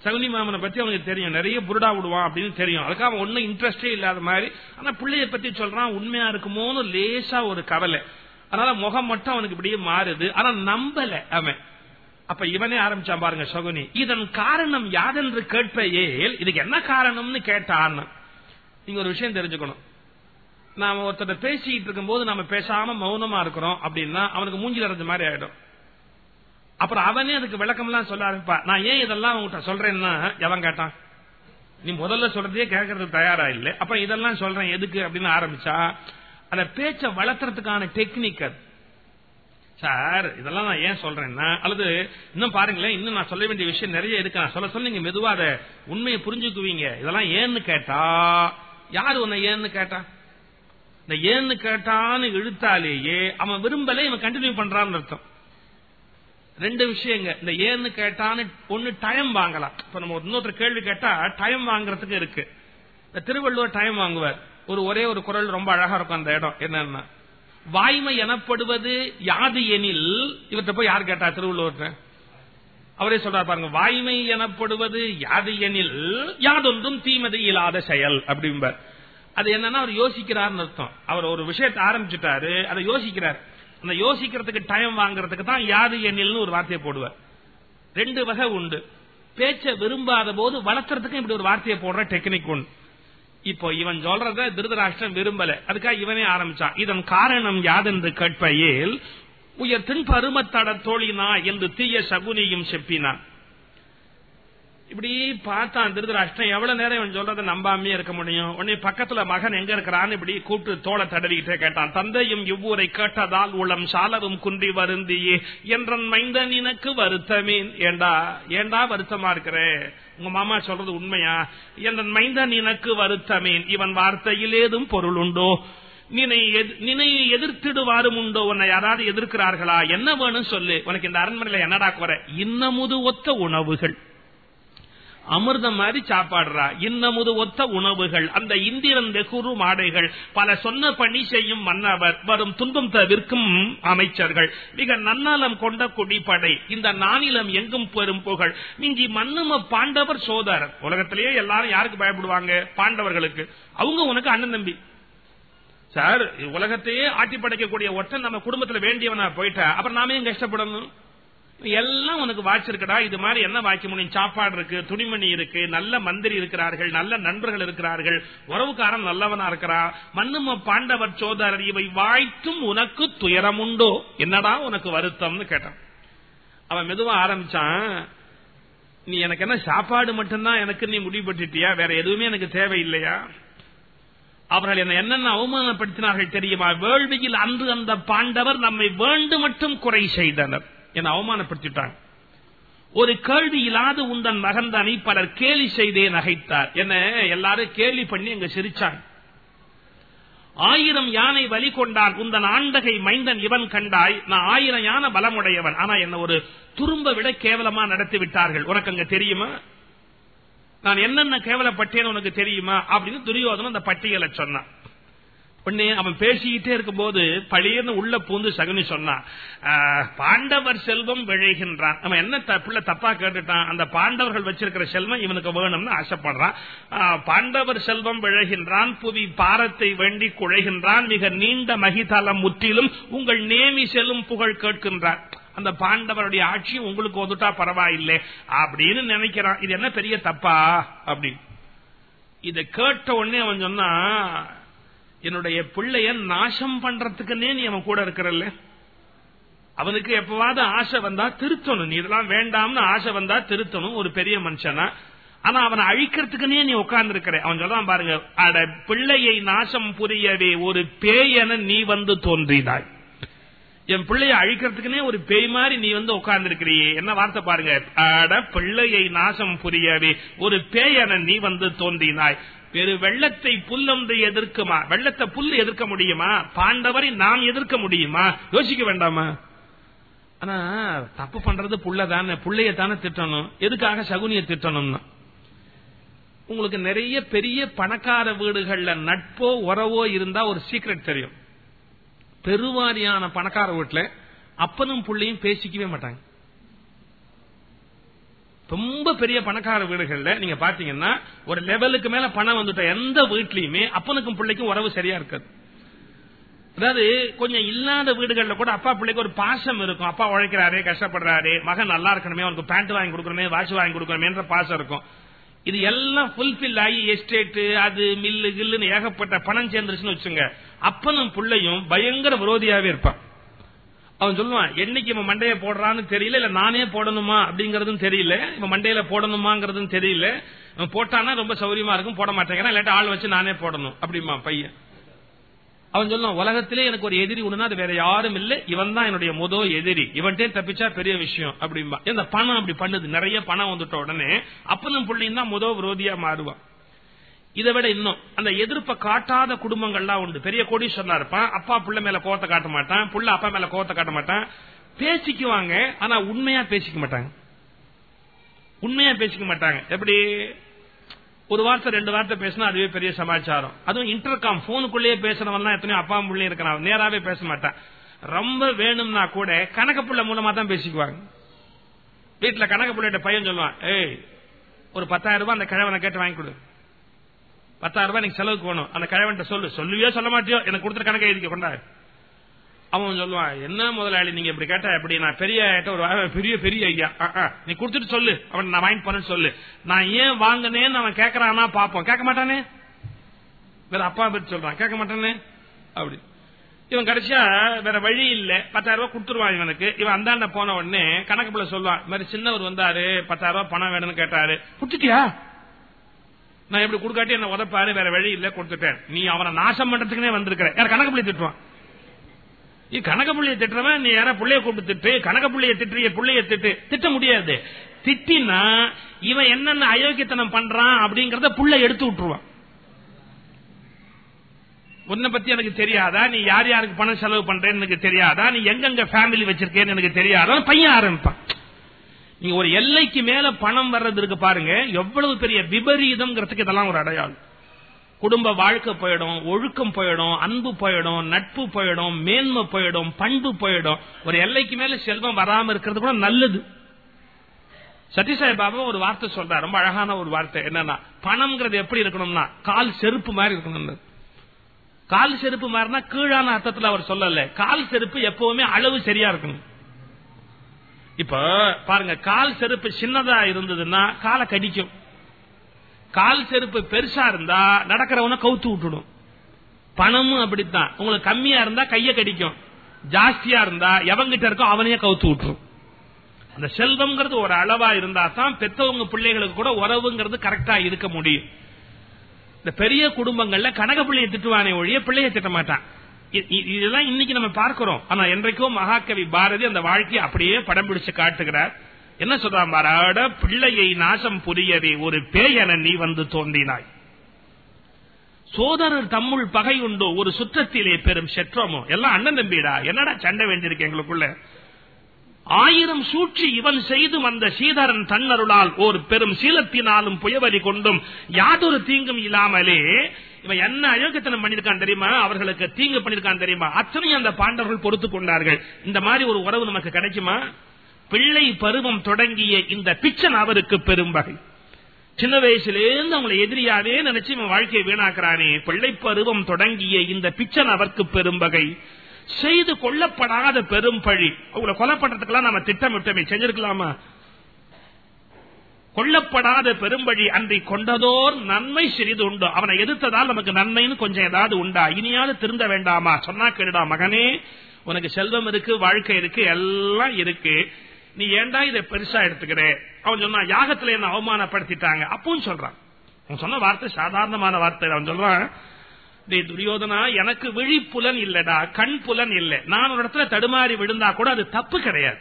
சகுனி மாமனை பத்தி அவனுக்கு தெரியும். நிறைய புருடா விடுவான் அப்படின்னு தெரியும். அதுக்காக அவன் ஒன்னும் இன்ட்ரெஸ்டே இல்லாத மாதிரி. ஆனா பிள்ளைய பத்தி சொல்றான் உண்மையா இருக்குமோன்னு லேசா ஒரு கவலை. அதனால முகம் மட்டும் அவனுக்கு இப்படியே மாறுது. ஆனா நம்பல அவன். அப்ப இவனே ஆரம்பிச்சான் பாருங்க சகுனி. இதன் காரணம் யாதென்று கேட்பேல் இதுக்கு என்ன காரணம்னு கேட்டான் நீங்க ஒரு விஷயம் தெரிஞ்சுக்கணும். நாம ஒருத்தர் பேசிட்டு இருக்கும் போது நம்ம பேசாம மௌனமா இருக்கிறோம் அப்படின்னா அவனுக்கு மூஞ்சில் அறிஞ்ச மாதிரி ஆயிடும். அப்புறம் அவனே அதுக்கு விளக்கம் எல்லாம் சொல்ல ஆரம்பிப்பா. நான் ஏன் இதெல்லாம் உங்ககிட்ட சொல்றேன்னா எவன் கேட்டான்? நீ முதல்ல சொல்றதே கேட்கறதுக்கு தயாரா இல்லை. அப்ப இதெல்லாம் சொல்றேன் எதுக்கு அப்படின்னு ஆரம்பிச்சா அந்த பேச்ச வளர்த்துறதுக்கான டெக்னிக் அது. சார் இதெல்லாம் நான் ஏன் சொல்றேன்னா அல்லது இன்னும் பாருங்களேன் இன்னும் நான் சொல்ல வேண்டிய விஷயம் நிறைய இருக்கு. நான் சொல்ல சொல்ல நீங்க மெதுவா அதை உண்மையை புரிஞ்சுக்குவீங்க. இதெல்லாம் ஏன்னு கேட்டா யாரு உன்னை ஏன்னு கேட்டா? இந்த ஏன்னு கேட்டான்னு இழுத்தாலேயே அவன் விரும்பல இவன் கண்டினியூ பண்றான்னு அர்த்தம். ரெண்டு விஷயங்க. இந்த ஏன்னு கேட்டான்னு ஒண்ணு டைம் வாங்கலாம். இப்ப நம்ம இன்னொருத்தர் கேள்வி கேட்டா டைம் வாங்குறதுக்கு இருக்கு. இந்த திருவள்ளுவர் டைம் வாங்குவார். ஒரு ஒரே ஒரு குரல் ரொம்ப அழகா இருக்கும் அந்த இடம். என்னன்னா வாய்மை எனப்படுவது யாது எனில் இவர்கிட்ட போய் யார் கேட்டா திருவள்ளுவர் அவரே சொல்றாரு பாருங்க வாய்மை எனப்படுவது யாது எனில் யாதொன்றும் தீமதி இல்லாத செயல் அப்படிம்பார். அது என்னன்னா அவர் யோசிக்கிறார்னு அர்த்தம். அவர் ஒரு விஷயத்தை ஆரம்பிச்சுட்டாரு அதை யோசிக்கிறார். அந்த யோசிக்கிறதுக்கு டைம் வாங்குறதுக்கு தான் யாது எண்ணில்னு ஒரு வார்த்தையை போடுவார் ரெண்டு வகை உண்டு. பேச்ச விரும்பாத போது வளர்க்கறதுக்கு இப்படி ஒரு வார்த்தையை போடுற டெக்னிக் உண்டு. இப்போ இவன் சொல்றத திருதராஷ்டிரம் விரும்பல. அதுக்காக இவனே ஆரம்பிச்சான். இதன் காரணம் யாதென்று கேட்பையேல் உயர் தின் பருமத்தட தோழினா என்று தீய சகுனியும் செப்பினான். இப்படி பார்த்தான் திருதராஷ்டிரம் எவ்வளவு நேரம் இவன் சொல்றதை நம்பாமே இருக்க முடியும்? உடனே பக்கத்துல மகன் எங்க இருக்கிறான்னு இப்படி கூப்பிட்டு தோலை தடவிக்கிட்டே கேட்டான். தந்தையும் இவ்வூரை கேட்டதால் உளம் சாலவும் குன்றி வருந்தியே. என்றன் மைந்தன் எனக்கு வருத்தமேன் ஏண்டா ஏண்டா வருத்தமா இருக்கிறேன் உங்க மாமா சொல்றது உண்மையா? என்றன் மைந்தன் எனக்கு வருத்தமேன் இவன் வார்த்தையில் ஏதும் பொருள் உண்டோ? நினை எதிர்த்திடுவாரும் உண்டோ? உன்னை யாராவது எதிர்க்கிறார்களா? என்ன வேணும் சொல்லு. உனக்கு இந்த அரண்மனையில என்னடா குறை? இன்னமுது ஒத்த உணவுகள். அமிர்தம் மாதிரி சாப்பாடுறா. இன்னமுது ஒத்த உணவுகள். அந்த இந்திரன் வெகுரு மாடைகள். பல சொன்ன பணி செய்யும் மன்னவர். வரும் துன்பம் தவிர்க்கும் அமைச்சர்கள். மிக நன்னலம் கொண்ட குடிப்படை. இந்த நானிலம் எங்கும் பெரும் புகழ். மிஞ்சி மன்னும பாண்டவர் சோதரர். உலகத்திலேயே எல்லாரும் யாருக்கு பயப்படுவாங்க? பாண்டவர்களுக்கு. அவங்க உனக்கு அண்ணன் தம்பி. சார் உலகத்தையே ஆட்டி படைக்கக்கூடிய ஒற்றன் நம்ம குடும்பத்தில் வேண்டியவனா போயிட்டா. அப்புறம் நாமே கஷ்டப்படணும்? எல்லாம் உனக்கு வாய்ச்சிருக்கடா இது மாதிரி என்ன வாய்க்க முடியும் சாப்பாடு இருக்கு துணிமணி இருக்கு நல்ல மந்திரி இருக்கிறார்கள் நல்ல நண்பர்கள் இருக்கிறார்கள் உறவுக்காரன் நல்லவனா இருக்கிறா மண்ணும பாண்டவர் சோதரர் இவை வாய்த்தும் உனக்கு துயரம் உண்டோ என்னடா உனக்கு வருத்தம்னு கேட்டான். அவன் மெதுவா ஆரம்பிச்சான் நீ எனக்கு என்ன சாப்பாடு மட்டும்தான் எனக்கு நீ முடிவு பண்ணிட்டியா? வேற எதுவுமே எனக்கு தேவையில்லையா? அவர்கள் என்ன என்னென்ன அவமானப்படுத்தினார்கள் தெரியுமா? வேள்வியில் அன்று அந்த பாண்டவர் நம்மை வேண்டு மட்டும் குறை செய்தனர். என்னை அவமானப்படுத்திட்டாங்க ஒரு கேள்வி இல்லாத உந்தன் மகந்தனை பலர் கேலி செய்தே நகைத்தார். என்ன? எல்லாரும் கேலி பண்ணி அங்க சிரிச்சாங்க. ஆயிரம் யானை வலி கொண்டான் உந்தன் ஆண்டகை மைந்தன் இவன் கண்டாய். நான் ஆயிரம் யானை பலமுடையவன். ஆனா என்ன ஒரு துரும்ப விட கேவலமா நடத்தி விட்டார்கள். உனக்கு அங்க தெரியுமா? நான் என்னென்ன கேவலப்பட்டேன்னு உனக்கு தெரியுமா? அப்படின்னு துரியோதனம் அந்த பட்டியலை சொன்னான். உடனே அவன் பேசிக்கிட்டே இருக்கும் போது பழியன்னு உள்ள பூந்து சகுனி சொன்னான். பாண்டவர் செல்வம் விழைகின்றான். அவன் என்ன பிள்ளை தப்பா கேட்டுட்டான். அந்த பாண்டவர்கள் வச்சிருக்கிற செல்வம் இவனுக்கு வேணும்னு ஆசைப்படுறான். பாண்டவர் செல்வம் விழைகின்றான். புவி பாரத்தை வேண்டி குழைகின்றான். மிக நீண்ட மகிதளம் முற்றிலும் உங்கள் நேமி செல்லும் புகழ் கேட்கின்றான். அந்த பாண்டவருடைய ஆட்சி உங்களுக்கு வந்துட்டா பரவாயில்லை அப்படின்னு நினைக்கிறான். இது என்ன பெரிய தப்பா? அப்படின்னு. இதை கேட்ட உடனே அவன் சொன்னா என்னுடைய பிள்ளைய நாசம் பண்றதுக்குன்னே நீ அவன் கூட இருக்கிறல்ல? அவனுக்கு எப்பவாவது ஆசை வந்தா திருத்தணும். நீ இதெல்லாம் வேண்டாம்னு ஆசை வந்தா திருத்தணும் ஒரு பெரிய மனுஷனா. ஆனா அவனை அழிக்கிறதுக்குன்னே நீ உட்கார்ந்து இருக்கிற அவன் சொல்றான் பாருங்க அட பிள்ளையை நாசம் புரியவே ஒரு பேயன நீ வந்து தோன்றினாய். என் பிள்ளைய அழிக்கிறதுக்குனே ஒரு பேய் மாதிரி நீ வந்து உட்கார்ந்து இருக்கிறியே என்ன வார்த்தை பாருங்க? அட பிள்ளையை நாசம் புரியவே ஒரு பேயன நீ வந்து தோன்றினாய். பெரு வெள்ளத்தை புல்லொன்று எதிர்க்குமா? வெள்ளத்தை புல் எதிர்க்க முடியுமா? பாண்டவரை நாம் எதிர்க்க முடியுமா? யோசிக்க வேண்டாமா? ஆனா தப்பு பண்றது புள்ளதானே. புள்ளைய தானே திட்டணும். எதுக்காக சகுனிய திட்டணும்னா? உங்களுக்கு நிறைய பெரிய பணக்கார வீடுகள்ல நட்போ உறவோ இருந்தா ஒரு சீக்ரெட் தெரியும். பெருவாரியான பணக்கார வீட்டுல அப்பனும் புள்ளையும் பேசிக்கவே மாட்டாங்க. ரொம்ப பெரிய பணக்கார வீடுகள்ல நீங்க பாத்தீங்கன்னா ஒரு லெவலுக்கு மேல பணம் வந்துட்ட எந்த வீட்லயுமே அப்பனுக்கும் பிள்ளைக்கும் உறவு சரியா இருக்காது. அதாவது கொஞ்சம் இல்லாத வீடுகள்ல கூட அப்பா பிள்ளைக்கு ஒரு பாசம் இருக்கும். அப்பா உழைக்கிறாரு கஷ்டப்படுறாரு மகன் நல்லா இருக்கணுமே அவனுக்கு பேண்ட் வாங்கி கொடுக்கணுமே வாட்ச் வாங்கி கொடுக்கணுமே பாசம் இருக்கும். இது எல்லாம் புல்பில் ஆகி எஸ்டேட் அது மில்லு கில்லுன்னு ஏகப்பட்ட பணம் சேர்ந்துருச்சுன்னு வச்சுங்க அப்பனும் பிள்ளையும் பயங்கர விரோதியாவே இருப்பான். அவன் சொல்லுவான் என்னைக்கு இவன் மண்டைய போடுறான்னு தெரியல இல்ல நானே போடணுமா? அப்படிங்கறதும் தெரியல. இவன் மண்டையில போடணுமாங்கிறதும் தெரியல. இவன் போட்டானா ரொம்ப சௌரியமா இருக்கும் போட மாட்டேங்கிறான் இல்லாட்டி ஆள் வச்சு நானே போடணும் அப்படிமா பையன். அவன் சொல்லுவான் உலகத்திலே எனக்கு ஒரு எதிரி ஒண்ணுனா அது வேற யாரும் இல்ல. இவன் தான் என்னுடைய முதல் எதிரி. இவன்ட்டே தப்பிச்சா பெரிய விஷயம் அப்படிம்பா. இந்த பணம் அப்படி பண்ணுது. நிறைய பணம் வந்துட்ட உடனே அப்பனும் பிள்ளையும் தான் முதல் விரோதியா மாறுவான். இதை விட இன்னும். அந்த எதிர்ப்பை காட்டாத குடும்பங்கள்லாம் உண்டு. பெரிய கோடீஸ்வரனா இருப்பான். அப்பா புள்ள மேல கோவத்தை காட்ட மாட்டான். புள்ள அப்பா மேல கோவத்தை காட்ட மாட்டான். பேசிக்குவாங்க ஆனா உண்மையா பேசிக்க மாட்டாங்க. உண்மையா பேசிக்க மாட்டாங்க. எப்படி? ஒரு வார்த்தை ரெண்டு வார்த்தை பேசினா அதுவே பெரிய சமாச்சாரம். அதுவும் இன்டர்காம் போனுக்குள்ளேயே பேசுறவன் எத்தனையோ அப்பா பிள்ளையும் இருக்கிறான் நேராவே பேச மாட்டான். ரொம்ப வேணும்னா கூட கணக்கு புள்ள மூலமா தான் பேசிக்குவாங்க. வீட்டுல கணக்கு புள்ளைகிட்ட பையன் சொல்லுவான் ஏய் ஒரு பத்தாயிரம் ரூபாய் அந்த கிழவனை கேட்டு வாங்கி கொடு. பத்தாயிரம் ரூபாய் நீங்க செலவுக்கு வேணும். அந்த கிழவன்ட்ட சொல்லு. சொல்லுவியோ சொல்ல மாட்டியோ எனக்கு கொடுத்துட்டு கணக்கை எழுதிக்க கொண்டாரு. அவன் சொல்லுவான் என்ன முதலாளி நீங்க இப்படி கேட்டா எப்படி? நான் பெரிய ஆயிட்ட ஒரு பெரிய பெரிய ஐயா. நீ கொடுத்துட்டு சொல்லு. அவன் நான் வாங்கி போனேன்னு சொல்லு. நான் ஏன் வாங்கினேன்னு அவன் கேட்கறானா பாப்போம். கேட்க மாட்டானே? வேற அப்பா பற்றி சொல்றான். கேட்க மாட்டானே? அப்படி. இவன் கடைசியா வேற வழி இல்ல. பத்தாயிரம் ரூபாய் கொடுத்துருவான் இவனுக்கு. இவன் அந்தாண்ட போன உடனே கணக்கு பிள்ளை சொல்லுவான் மாதிரி சின்னவர் வந்தாரு. பத்தாயிரம் ரூபாய் பணம் வேணும்னு கேட்டாரு. குடுத்துட்டியா? நான் எப்படி கொடுக்காட்டி என்ன உதப்பாரு வேற வழி இல்ல கொடுத்துட்டேன். நீ அவனை நாசம் பண்றதுக்குனே வந்திருக்கிற. யார் கணக்கு பிள்ளை திட்டுவான்? நீ கணக்க புள்ளைய திட்டுறவன் நீ யாரா பிள்ளைய கூப்பிட்டு திட்டு கணக்க புள்ளைய திட்டுறிய பிள்ளைய திட்டு. திட்ட முடியாது. திட்டினா இவன் என்னென்ன அயோக்கியத்தனம் பண்றான் அப்படிங்கறத புள்ள எடுத்து விட்டுருவான். உன்னை பத்தி எனக்கு தெரியாதா? நீ யார் யாருக்கு பணம் செலவு பண்றேன்னு எனக்கு தெரியாதா? நீ எங்கெங்க ஃபேமிலி வச்சிருக்கேன்னு எனக்கு தெரியாதா? பையன் ஆரம்பிப்பான். நீங்க ஒரு எல்லைக்கு மேல பணம் வர்றது இருக்கு பாருங்க எவ்வளவு பெரிய விபரீதம்ங்கிறதுக்கு இதெல்லாம் ஒரு அடையாளம். குடும்ப வாழ்க்கை போயிடும் ஒழுக்கம் போயிடும் அன்பு போயிடும் நட்பு போயிடும் மேன்மை போயிடும் பண்பு போயிடும். ஒரு எல்லைக்கு மேல செல்வம் வராம இருக்கிறது கூட நல்லது. சத்யசாய் பாபா ஒரு வார்த்தை சொல்றார் ரொம்ப அழகான ஒரு வார்த்தை என்னன்னா பணம்ங்கிறது எப்படி இருக்கணும்னா கால் செருப்பு மாதிரி இருக்கணும் கால் செருப்பு மாதிரினா கீழான அர்த்தத்துல அவர் சொல்லல கால் செருப்பு எப்பவுமே அளவு சரியா இருக்கணும். இப்ப பாருங்க கால் செருப்பு சின்னதா இருந்ததுன்னா காலை கடிக்கும். கால் செருப்பு பெருசா இருந்தா நடக்கிறவன கவுத்து விட்டுடும். பணமும் அப்படித்தான். உங்களுக்கு கம்மியா இருந்தா கைய கடிக்கும். ஜாஸ்தியா இருந்தா எவங்கிட்ட இருக்கோ அவனையே கவுத்து விட்டுரும். அந்த செல்வம்ங்கிறது ஒரு அளவா இருந்தா தான் பெத்தவங்க பிள்ளைகளுக்கு கூட உறவுங்கிறது கரெக்டா இருக்க முடியும். இந்த பெரிய குடும்பங்கள்ல கனக பிள்ளைய திட்டுவானே ஒழிய பிள்ளைய திட்ட மாட்டான். இதெல்லாம் இன்னைக்கு நம்ம பார்க்கிறோம். ஆனா என்றைக்கும் மகாகவி பாரதி அந்த வாழ்க்கையை அப்படியே படம் பிடிச்சு காட்டுகிறார். என்ன சொல்றான் பாராட பிள்ளையை நாசம் புரியவே ஒரு பேயன நீ வந்து தோன்றினாய். சோதரர் தம்முள் பகை உண்டோ? ஒரு சுற்றத்திலே பெரும் செற்றமோ? எல்லாம் அண்ணன் தம்பிடா? என்னடா சண்டை வேண்டியிருக்கு எங்களுக்குள்ள? ஆயிரம் சூழ்ச்சி இவன் செய்து வந்த சீதரன் தன்னருளால் ஓர் பெரும் சீலத்தினாலும் புயவரி கொண்டும் யாதொரு தீங்கும் இல்லாமலே இவன் என்ன அயோக்கியத்தனம் பண்ணிருக்கான் தெரியுமா? அவர்களுக்கு தீங்கு பண்ணிருக்கான் தெரியுமா? அத்தனையும் அந்த பாண்டவர்கள் பொறுத்து கொண்டார்கள். இந்த மாதிரி ஒரு உறவு நமக்கு கிடைக்குமா? பிள்ளை பருவம் தொடங்கிய இந்த பிச்சன் அவருக்கு பெரும் வகை. சின்ன வயசுலேருந்து அவங்களை எதிரியாவே நினைச்சு இவன் வாழ்க்கையை வீணாக்குறானே. பிள்ளை பருவம் தொடங்கிய இந்த பிச்சன் அவருக்கு பெரும் வகை. செய்து கொல்லப்படாத பெரும் பழி. அவங்களை கொலை பண்றதுக்கெல்லாம் நம்ம திட்டமிட்டமே. செஞ்சிருக்கலாமா? கொல்லப்படாத பெரும்பழி அன்றி கொண்டதோர் நன்மை சிறிது உண்டு. அவனை எதிர்த்ததால் நமக்கு நன்மைன்னு கொஞ்சம் ஏதாவது உண்டா? இனியாவது திருந்த வேண்டாமா? சொன்னா கேடுடா மகனே. உனக்கு செல்வம் இருக்கு வாழ்க்கை இருக்கு எல்லாம் இருக்கு. நீ ஏன்டா இதை பெருசா எடுத்துக்கிற? அவன் சொன்னா யாகத்துல என்ன அவமானப்படுத்திட்டாங்க. அப்பவும் சொல்றான். அவன் சொன்ன வார்த்தை சாதாரணமான வார்த்தை. அவன் சொல்றான் டே துரியோதனா எனக்கு விழிப்புலன் இல்லடா கண் புலன் இல்லை. நான் ஒரு இடத்துல தடுமாறி விழுந்தா கூட அது தப்பு கிடையாது.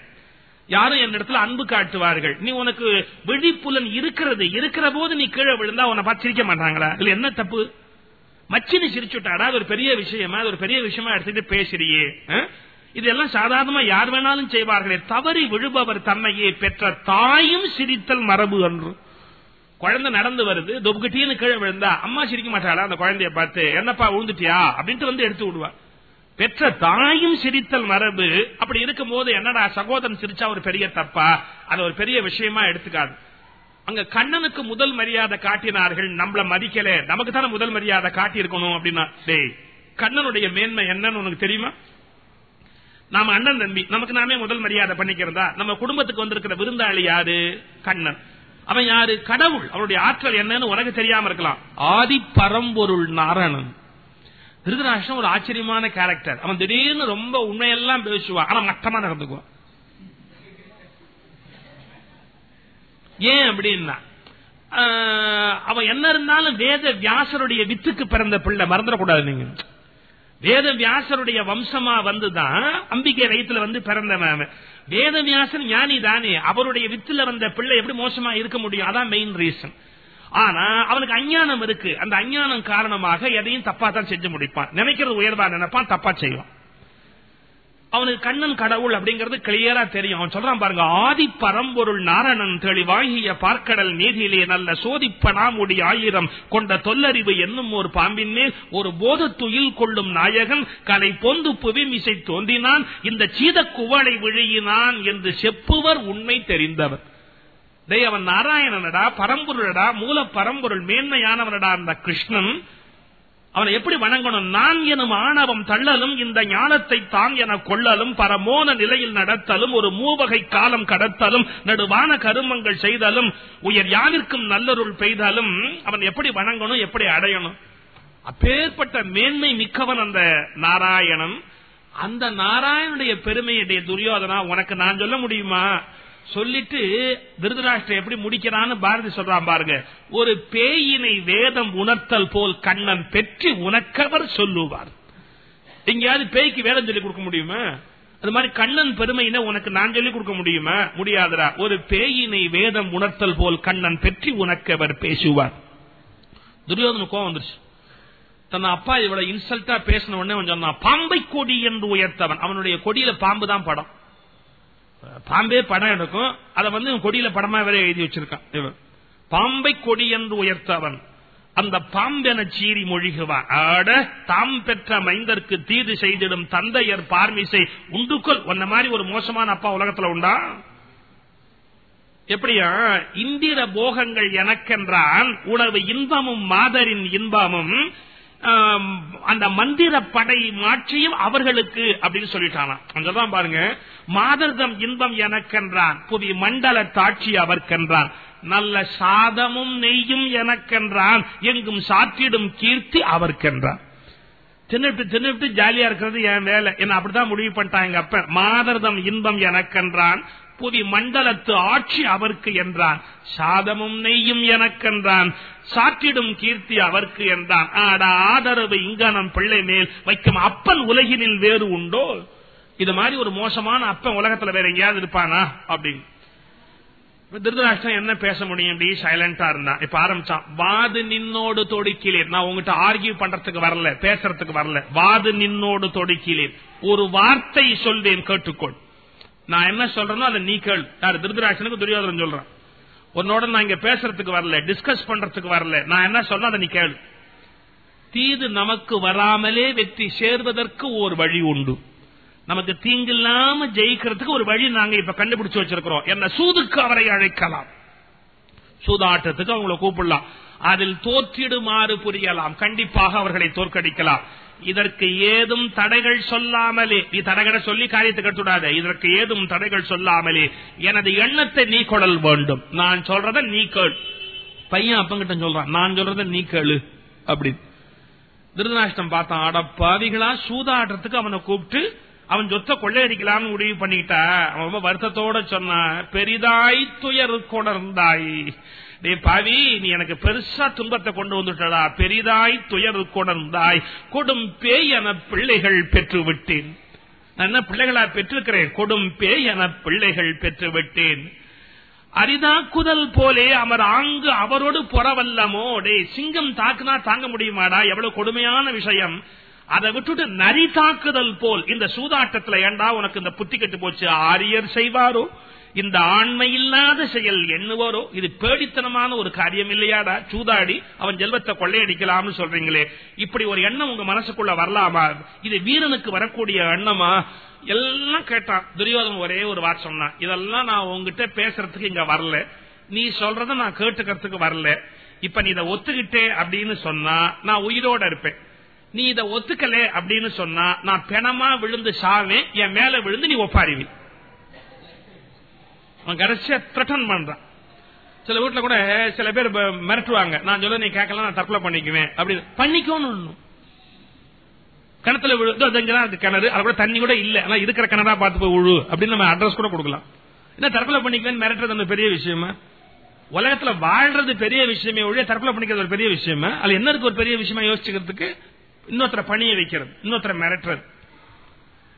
யாரும் என் இடத்துல அன்பு காட்டுவார்கள். நீ உனக்கு விழிப்புலன் இருக்கிறது. இருக்கிற போது நீ கீழே விழுந்தா உன்னை பார்த்து சிரிக்க மாட்டாங்களா? இதுல என்ன தப்பு? மச்சினி சிரிச்சுட்டாடா அது ஒரு பெரிய விஷயமா? அது ஒரு பெரிய விஷயமா எடுத்துட்டு பேசுறியே இதெல்லாம் சாதாரணமா யார் வேணாலும் செய்வார்களே. தவறி விழுபவர் தன்னையே பெற்ற தாயும் சிரித்தல் மரபு அன்று. குழந்தை நடந்து வருது தொப்புக்கிட்டீன்னு கீழே விழுந்தா அம்மா சிரிக்க மாட்டாளா? அந்த குழந்தைய பார்த்து என்னப்பா விழுந்துட்டியா அப்படின்ட்டு வந்து எடுத்து விடுவா. பெற்ற தாயும் சிரித்தல் மரபு. அப்படி இருக்கும் போது என்னடா சகோதரன் சிரிச்சா ஒரு பெரிய தப்பா? அது ஒரு பெரிய விஷயமா எடுத்துக்காது. அங்க கண்ணனுக்கு முதல் மரியாதை காட்டினார்கள் நம்மள மதிக்கல. நமக்கு தானே முதல் மரியாதை காட்டியிருக்கணும் அப்படின்னா டேய் கண்ணனுடைய மேன்மை என்னன்னு உனக்கு தெரியுமா? நாம அண்ணன் தம்பி நமக்கு நாமே முதல் மரியாதை பண்ணிக்கிறதா? நம்ம குடும்பத்துக்கு வந்திருக்கிற விருந்தாளி யாரு? கண்ணன். அவன் யாரு? கடவுள். அவருடைய ஆற்றல் என்னன்னு உனக்கு தெரியாம இருக்கலாம். ஆதி பரம்பொருள் நாராயணன் திருதராஷ்டிரம் ஒரு ஆச்சரியமான கேரக்டர் அவன் திடீர்னு ரொம்ப உண்மையெல்லாம் பேசுவான் ஆனா மட்டமா நடந்துக்குவான் ஏன் அப்படின்னா ஆஹ், அவன் என்ன இருந்தாலும் வேத வியாசருடைய வித்துக்கு பிறந்த பிள்ளை. மறந்துடக்கூடாது நீங்க. வேத வியாசருடைய வம்சமா வந்துதான் அம்பிகை வயிற்றுல வந்து பிறந்தவன் வேத வியாசன் ஞானி தானே. அவருடைய வித்துல வந்த பிள்ளை எப்படி மோசமா இருக்க முடியும்? அதான் மெயின் ரீசன் ஆனா அவனுக்கு அஞ்ஞானம் இருக்கு. அந்த அஞ்ஞானம் காரணமாக எதையும் தப்பா தான் செஞ்சு முடிப்பான். நினைக்கிறது உயர்வா நினைப்பான் தப்பா செய்வான். அவனுக்கு கண்ணன் கடவுள் அப்படிங்கறது கிளியரா தெரியும். அவன் சொல்றான் பாருங்க ஆதி பரம்பொருள் நாரணன் தெளிவாகிய பார்க்கடல் நீதியிலே நல்ல சோதிப்பனாமுடி ஆயிரம் கொண்ட தொல்லறிவு என்னும் ஒரு பாம்பின் மேல் ஒரு போத துயில் கொள்ளும் நாயகன் கலை பொந்து புவிமிசை தோன்றினான். இந்த சீத குவளை விழியினான் என்று செப்புவர் உண்மை தெரிந்தவர். டேய் அவன் நாராயணனடா பரம்பொருளடா மூல பரம்பொருள் மேன்மையானவனடா அந்த கிருஷ்ணன். அவனை எப்படி வணங்கணும்? நான் எனும் ஆணவம் தள்ளலும் இந்த ஞானத்தை தான் என கொள்ளலும் பரமோன நிலையில் நடத்தலும் ஒரு மூவகை காலம் கடத்தலும் நடுவான கருமங்கள் செய்தலும் உயர் யாவிற்கும் நல்லருள் பெய்தாலும் அவன் எப்படி வணங்கணும் எப்படி அடையணும்? அப்பேற்பட்ட மேன்மை மிக்கவன் அந்த நாராயணன். அந்த நாராயணனுடைய பெருமையுடைய துரியோதனா உனக்கு நான் சொல்ல முடியுமா? சொல்லிட்டு திருதராஷ்டிர எப்படி முடிக்கிறான்னு பாரதி சொல்றான் பாருங்க. ஒரு பேயினை வேதம் உணர்த்தல் போல் கண்ணன் பெற்று உனக்கவர் சொல்லுவார். எங்கேயாவது பேய்க்கு வேதம் சொல்லி கொடுக்க முடியுமா? அது மாதிரி கண்ணன் பெருமையின உனக்கு நான் சொல்லிக் கொடுக்க முடியுமா? முடியாதரா ஒரு பேயினை வேதம் உணர்த்தல் போல் கண்ணன் பெற்றி உனக்கவர் பேசுவார். துரியோதன கோவம் வந்துருச்சு. தன் அப்பா இவ்வளவு இன்சல்ட்டா பேசின உடனே சொன்னான் பாம்பை கொடி என்று உயர்த்தவன். அவனுடைய கொடியில பாம்பு தான் படம். பாம்பே படம் எடுக்கும். அதை வந்து கொடியில படமா வேற எழுதி வச்சிருக்கான் இவன். பாம்பை கொடி என்று உயர்த்தவன். அந்த பாம்பென சீறி மொழிகுவான். ஆட தாம் பெற்ற மைந்தர்க்கு தீது செய்திடும் தந்தையர் பார்மிசை உண்டுக்குள் உன்ன மாதிரி ஒரு மோசமான அப்பா உலகத்துல உண்டா? எப்படியா? இந்திர போகங்கள் எனக்கென்றான் உணவு இன்பமும் மாதரின் இன்பமும் அந்த மந்திர படை மாற்றியும் அவர்களுக்கு அப்படின்னு சொல்லிட்டானா அங்கதான் பாருங்க மாதர்தம் இன்பம் எனக்கென்றான் புவி மண்டல தாட்சி அவர்க்கென்றான் நல்ல சாதமும் நெய்யும் எனக்கென்றான் எங்கும் சாற்றிடும் கீர்த்தி அவர்க்கென்றான் தின்னுட்டு தின்னுட்டு ஜாலியா இருக்கிறது என் வேலை. என்ன அப்படிதான் முடிவு பண்ணிட்டான் எங்க அப்ப மாதர்தம் இன்பம் எனக்கென்றான் புதி மண்டலத்து ஆட்சி அவருக்கு என்றான். சாதமும் நெய்யும் எனக்கென்றான். சாற்றிடும் கீர்த்தி அவர்க்கு என்றான். ஆடா ஆதரவு இங்கனம் பிள்ளை மேல் வைக்கும் அப்பன் உலகினில் வேறு உண்டோ? இது மாதிரி ஒரு மோசமான அப்பன் உலகத்துல வேற எங்கேயாவது இருப்பானா? அப்படின்னு. திருதராஷ்டிரம் என்ன பேச முடியும்? அப்படி சைலண்டா இருந்தான். இப்ப ஆரம்பிச்சான். வாது நின்னோடு தொடுக்கிலேன் நான் உங்ககிட்ட ஆர்கியூ பண்றதுக்கு வரல பேசுறதுக்கு வரல. வாது நின்னோடு தொடுக்கிலேன் ஒரு வார்த்தை சொல்வேன் கேட்டுக்கொள். நான் என்ன சொல்றேனோ அதை நீ கேள். யாரு? திருதராட்சனுக்கு துரியோதரன் சொல்றேன். உன்னோட நான் இங்க பேசுறதுக்கு வரல டிஸ்கஸ் பண்றதுக்கு வரல. நான் என்ன சொல்றேன் அதை நீ கேளு. தீது நமக்கு வராமலே வெற்றி சேர்வதற்கு ஒரு வழி உண்டு. நமக்கு தீங்கு இல்லாம ஜெயிக்கிறதுக்கு ஒரு வழி நாங்க இப்ப கண்டுபிடிச்சு வச்சிருக்கிறோம். என்ன? சூதுக்கு அவரை அழைக்கலாம். சூதாட்டத்துக்கு அவங்களை கூப்பிடலாம். அதில் தோற்றிடுமாறு புரியலாம். கண்டிப்பாக அவர்களை தோற்கடிக்கலாம். இதற்கு ஏதும் தடைகள் சொல்லாமலே நீ தடைகளை சொல்லி காரியத்தை கட்டுடாத இதற்கு ஏதும் தடைகள் சொல்லாமலே எனது எண்ணத்தை நீ கொடல் வேண்டும். நான் சொல்றத நீ கேள். பையன் அப்பங்கிட்ட சொல்றான் நான் சொல்றத நீ கேளு. அப்படின்னு திருதராஷ்டம் பார்த்தான். அட பாவிகளா சூதாட்டத்துக்கு அவனை கூப்பிட்டு அவன் சொத்த கொள்ளையடிக்கலாம்னு முடிவு பண்ணிக்கிட்டா. அவன் ரொம்ப வருத்தத்தோட சொன்னான் பெரிதாய் துயர் கொணர்ந்தாய் டே பாவி நீ எனக்கு பெருசா துன்பத்தை கொண்டு வந்துட்டடா. பெரிதாய் துயர் கொணர்ந்தாய். கொடும் பேய் என பிள்ளைகள் பெற்று விட்டேன் நான் என்ன பிள்ளைகளா பெற்றிருக்கிறேன்? கொடும் பேய் என பிள்ளைகள் பெற்று விட்டேன் அரிதாக்குதல் போலே அவர் ஆங்கு அவரோடு புறவல்லமோ? டே சிங்கம் தாக்குனா தாங்க முடியுமாடா? எவ்வளவு கொடுமையான விஷயம். அதை விட்டுட்டு நரி தாக்குதல் போல் இந்த சூதாட்டத்துல ஏண்டா உனக்கு இந்த புத்தி கட்டு போச்சு? ஆரியர் செய்வாரோ? இந்த ஆண்மை இல்லாத செயல் எண்ணுவாரோ இது பேடித்தனமான ஒரு காரியம் இல்லையாடா? சூதாடி அவன் செல்வத்தை கொள்ளையடிக்கலாம்னு சொல்றீங்களே. இப்படி ஒரு எண்ணம் உங்க மனசுக்குள்ள வரலாமா? இது வீரனுக்கு வரக்கூடிய எண்ணமா? எல்லாம் கேட்டான். துரியோதன் ஒரே ஒரு வார்த்தை சொன்னான். இதெல்லாம் நான் உங்ககிட்ட பேசுறதுக்கு இங்க வரல. நீ சொல்றத நான் கேட்டுக்கிறதுக்கு வரல. இப்ப நீ இதை ஒத்துக்கிட்டே அப்படின்னு சொன்னா நான் உயிரோட இருப்பேன். நீ இதை ஒத்துக்கல அப்படின்னு சொன்னா நான் பெணமா விழுந்து சாவேன் என் மேல விழுந்து நீ ஒப்பாரிவேன். அவன் கடைசியா த்ரெட்டன் பண்றான். சில வீட்டுல கூட சில பேர் மிரட்டுவாங்க. நான் சொல்ல நீ கேட்கல நான் தற்கொலை பண்ணிக்குவேன் அப்படி பண்ணிக்கோன்னு கிணத்துல விழுந்து கிணறு. அது கூட தண்ணி கூட இல்ல. ஆனா இருக்கிற கிணறா பார்த்து போய் விழு அப்படின்னு நம்ம அட்ரஸ் கூட கொடுக்கலாம். என்ன தற்கொலை பண்ணிக்குவேன் மிரட்டுறது அந்த பெரிய விஷயமா? உலகத்துல வாழ்றது பெரிய விஷயமே ஒழிய தற்கொலை பண்ணிக்கிறது ஒரு பெரிய விஷயமா? அது என்ன இருக்கு ஒரு பெரிய விஷயமா யோசிச்சுக்கிறதுக்கு? இன்னொருத்தர பணியை வைக்கிறது. இன்னொருத்தர மிரட்டுறது.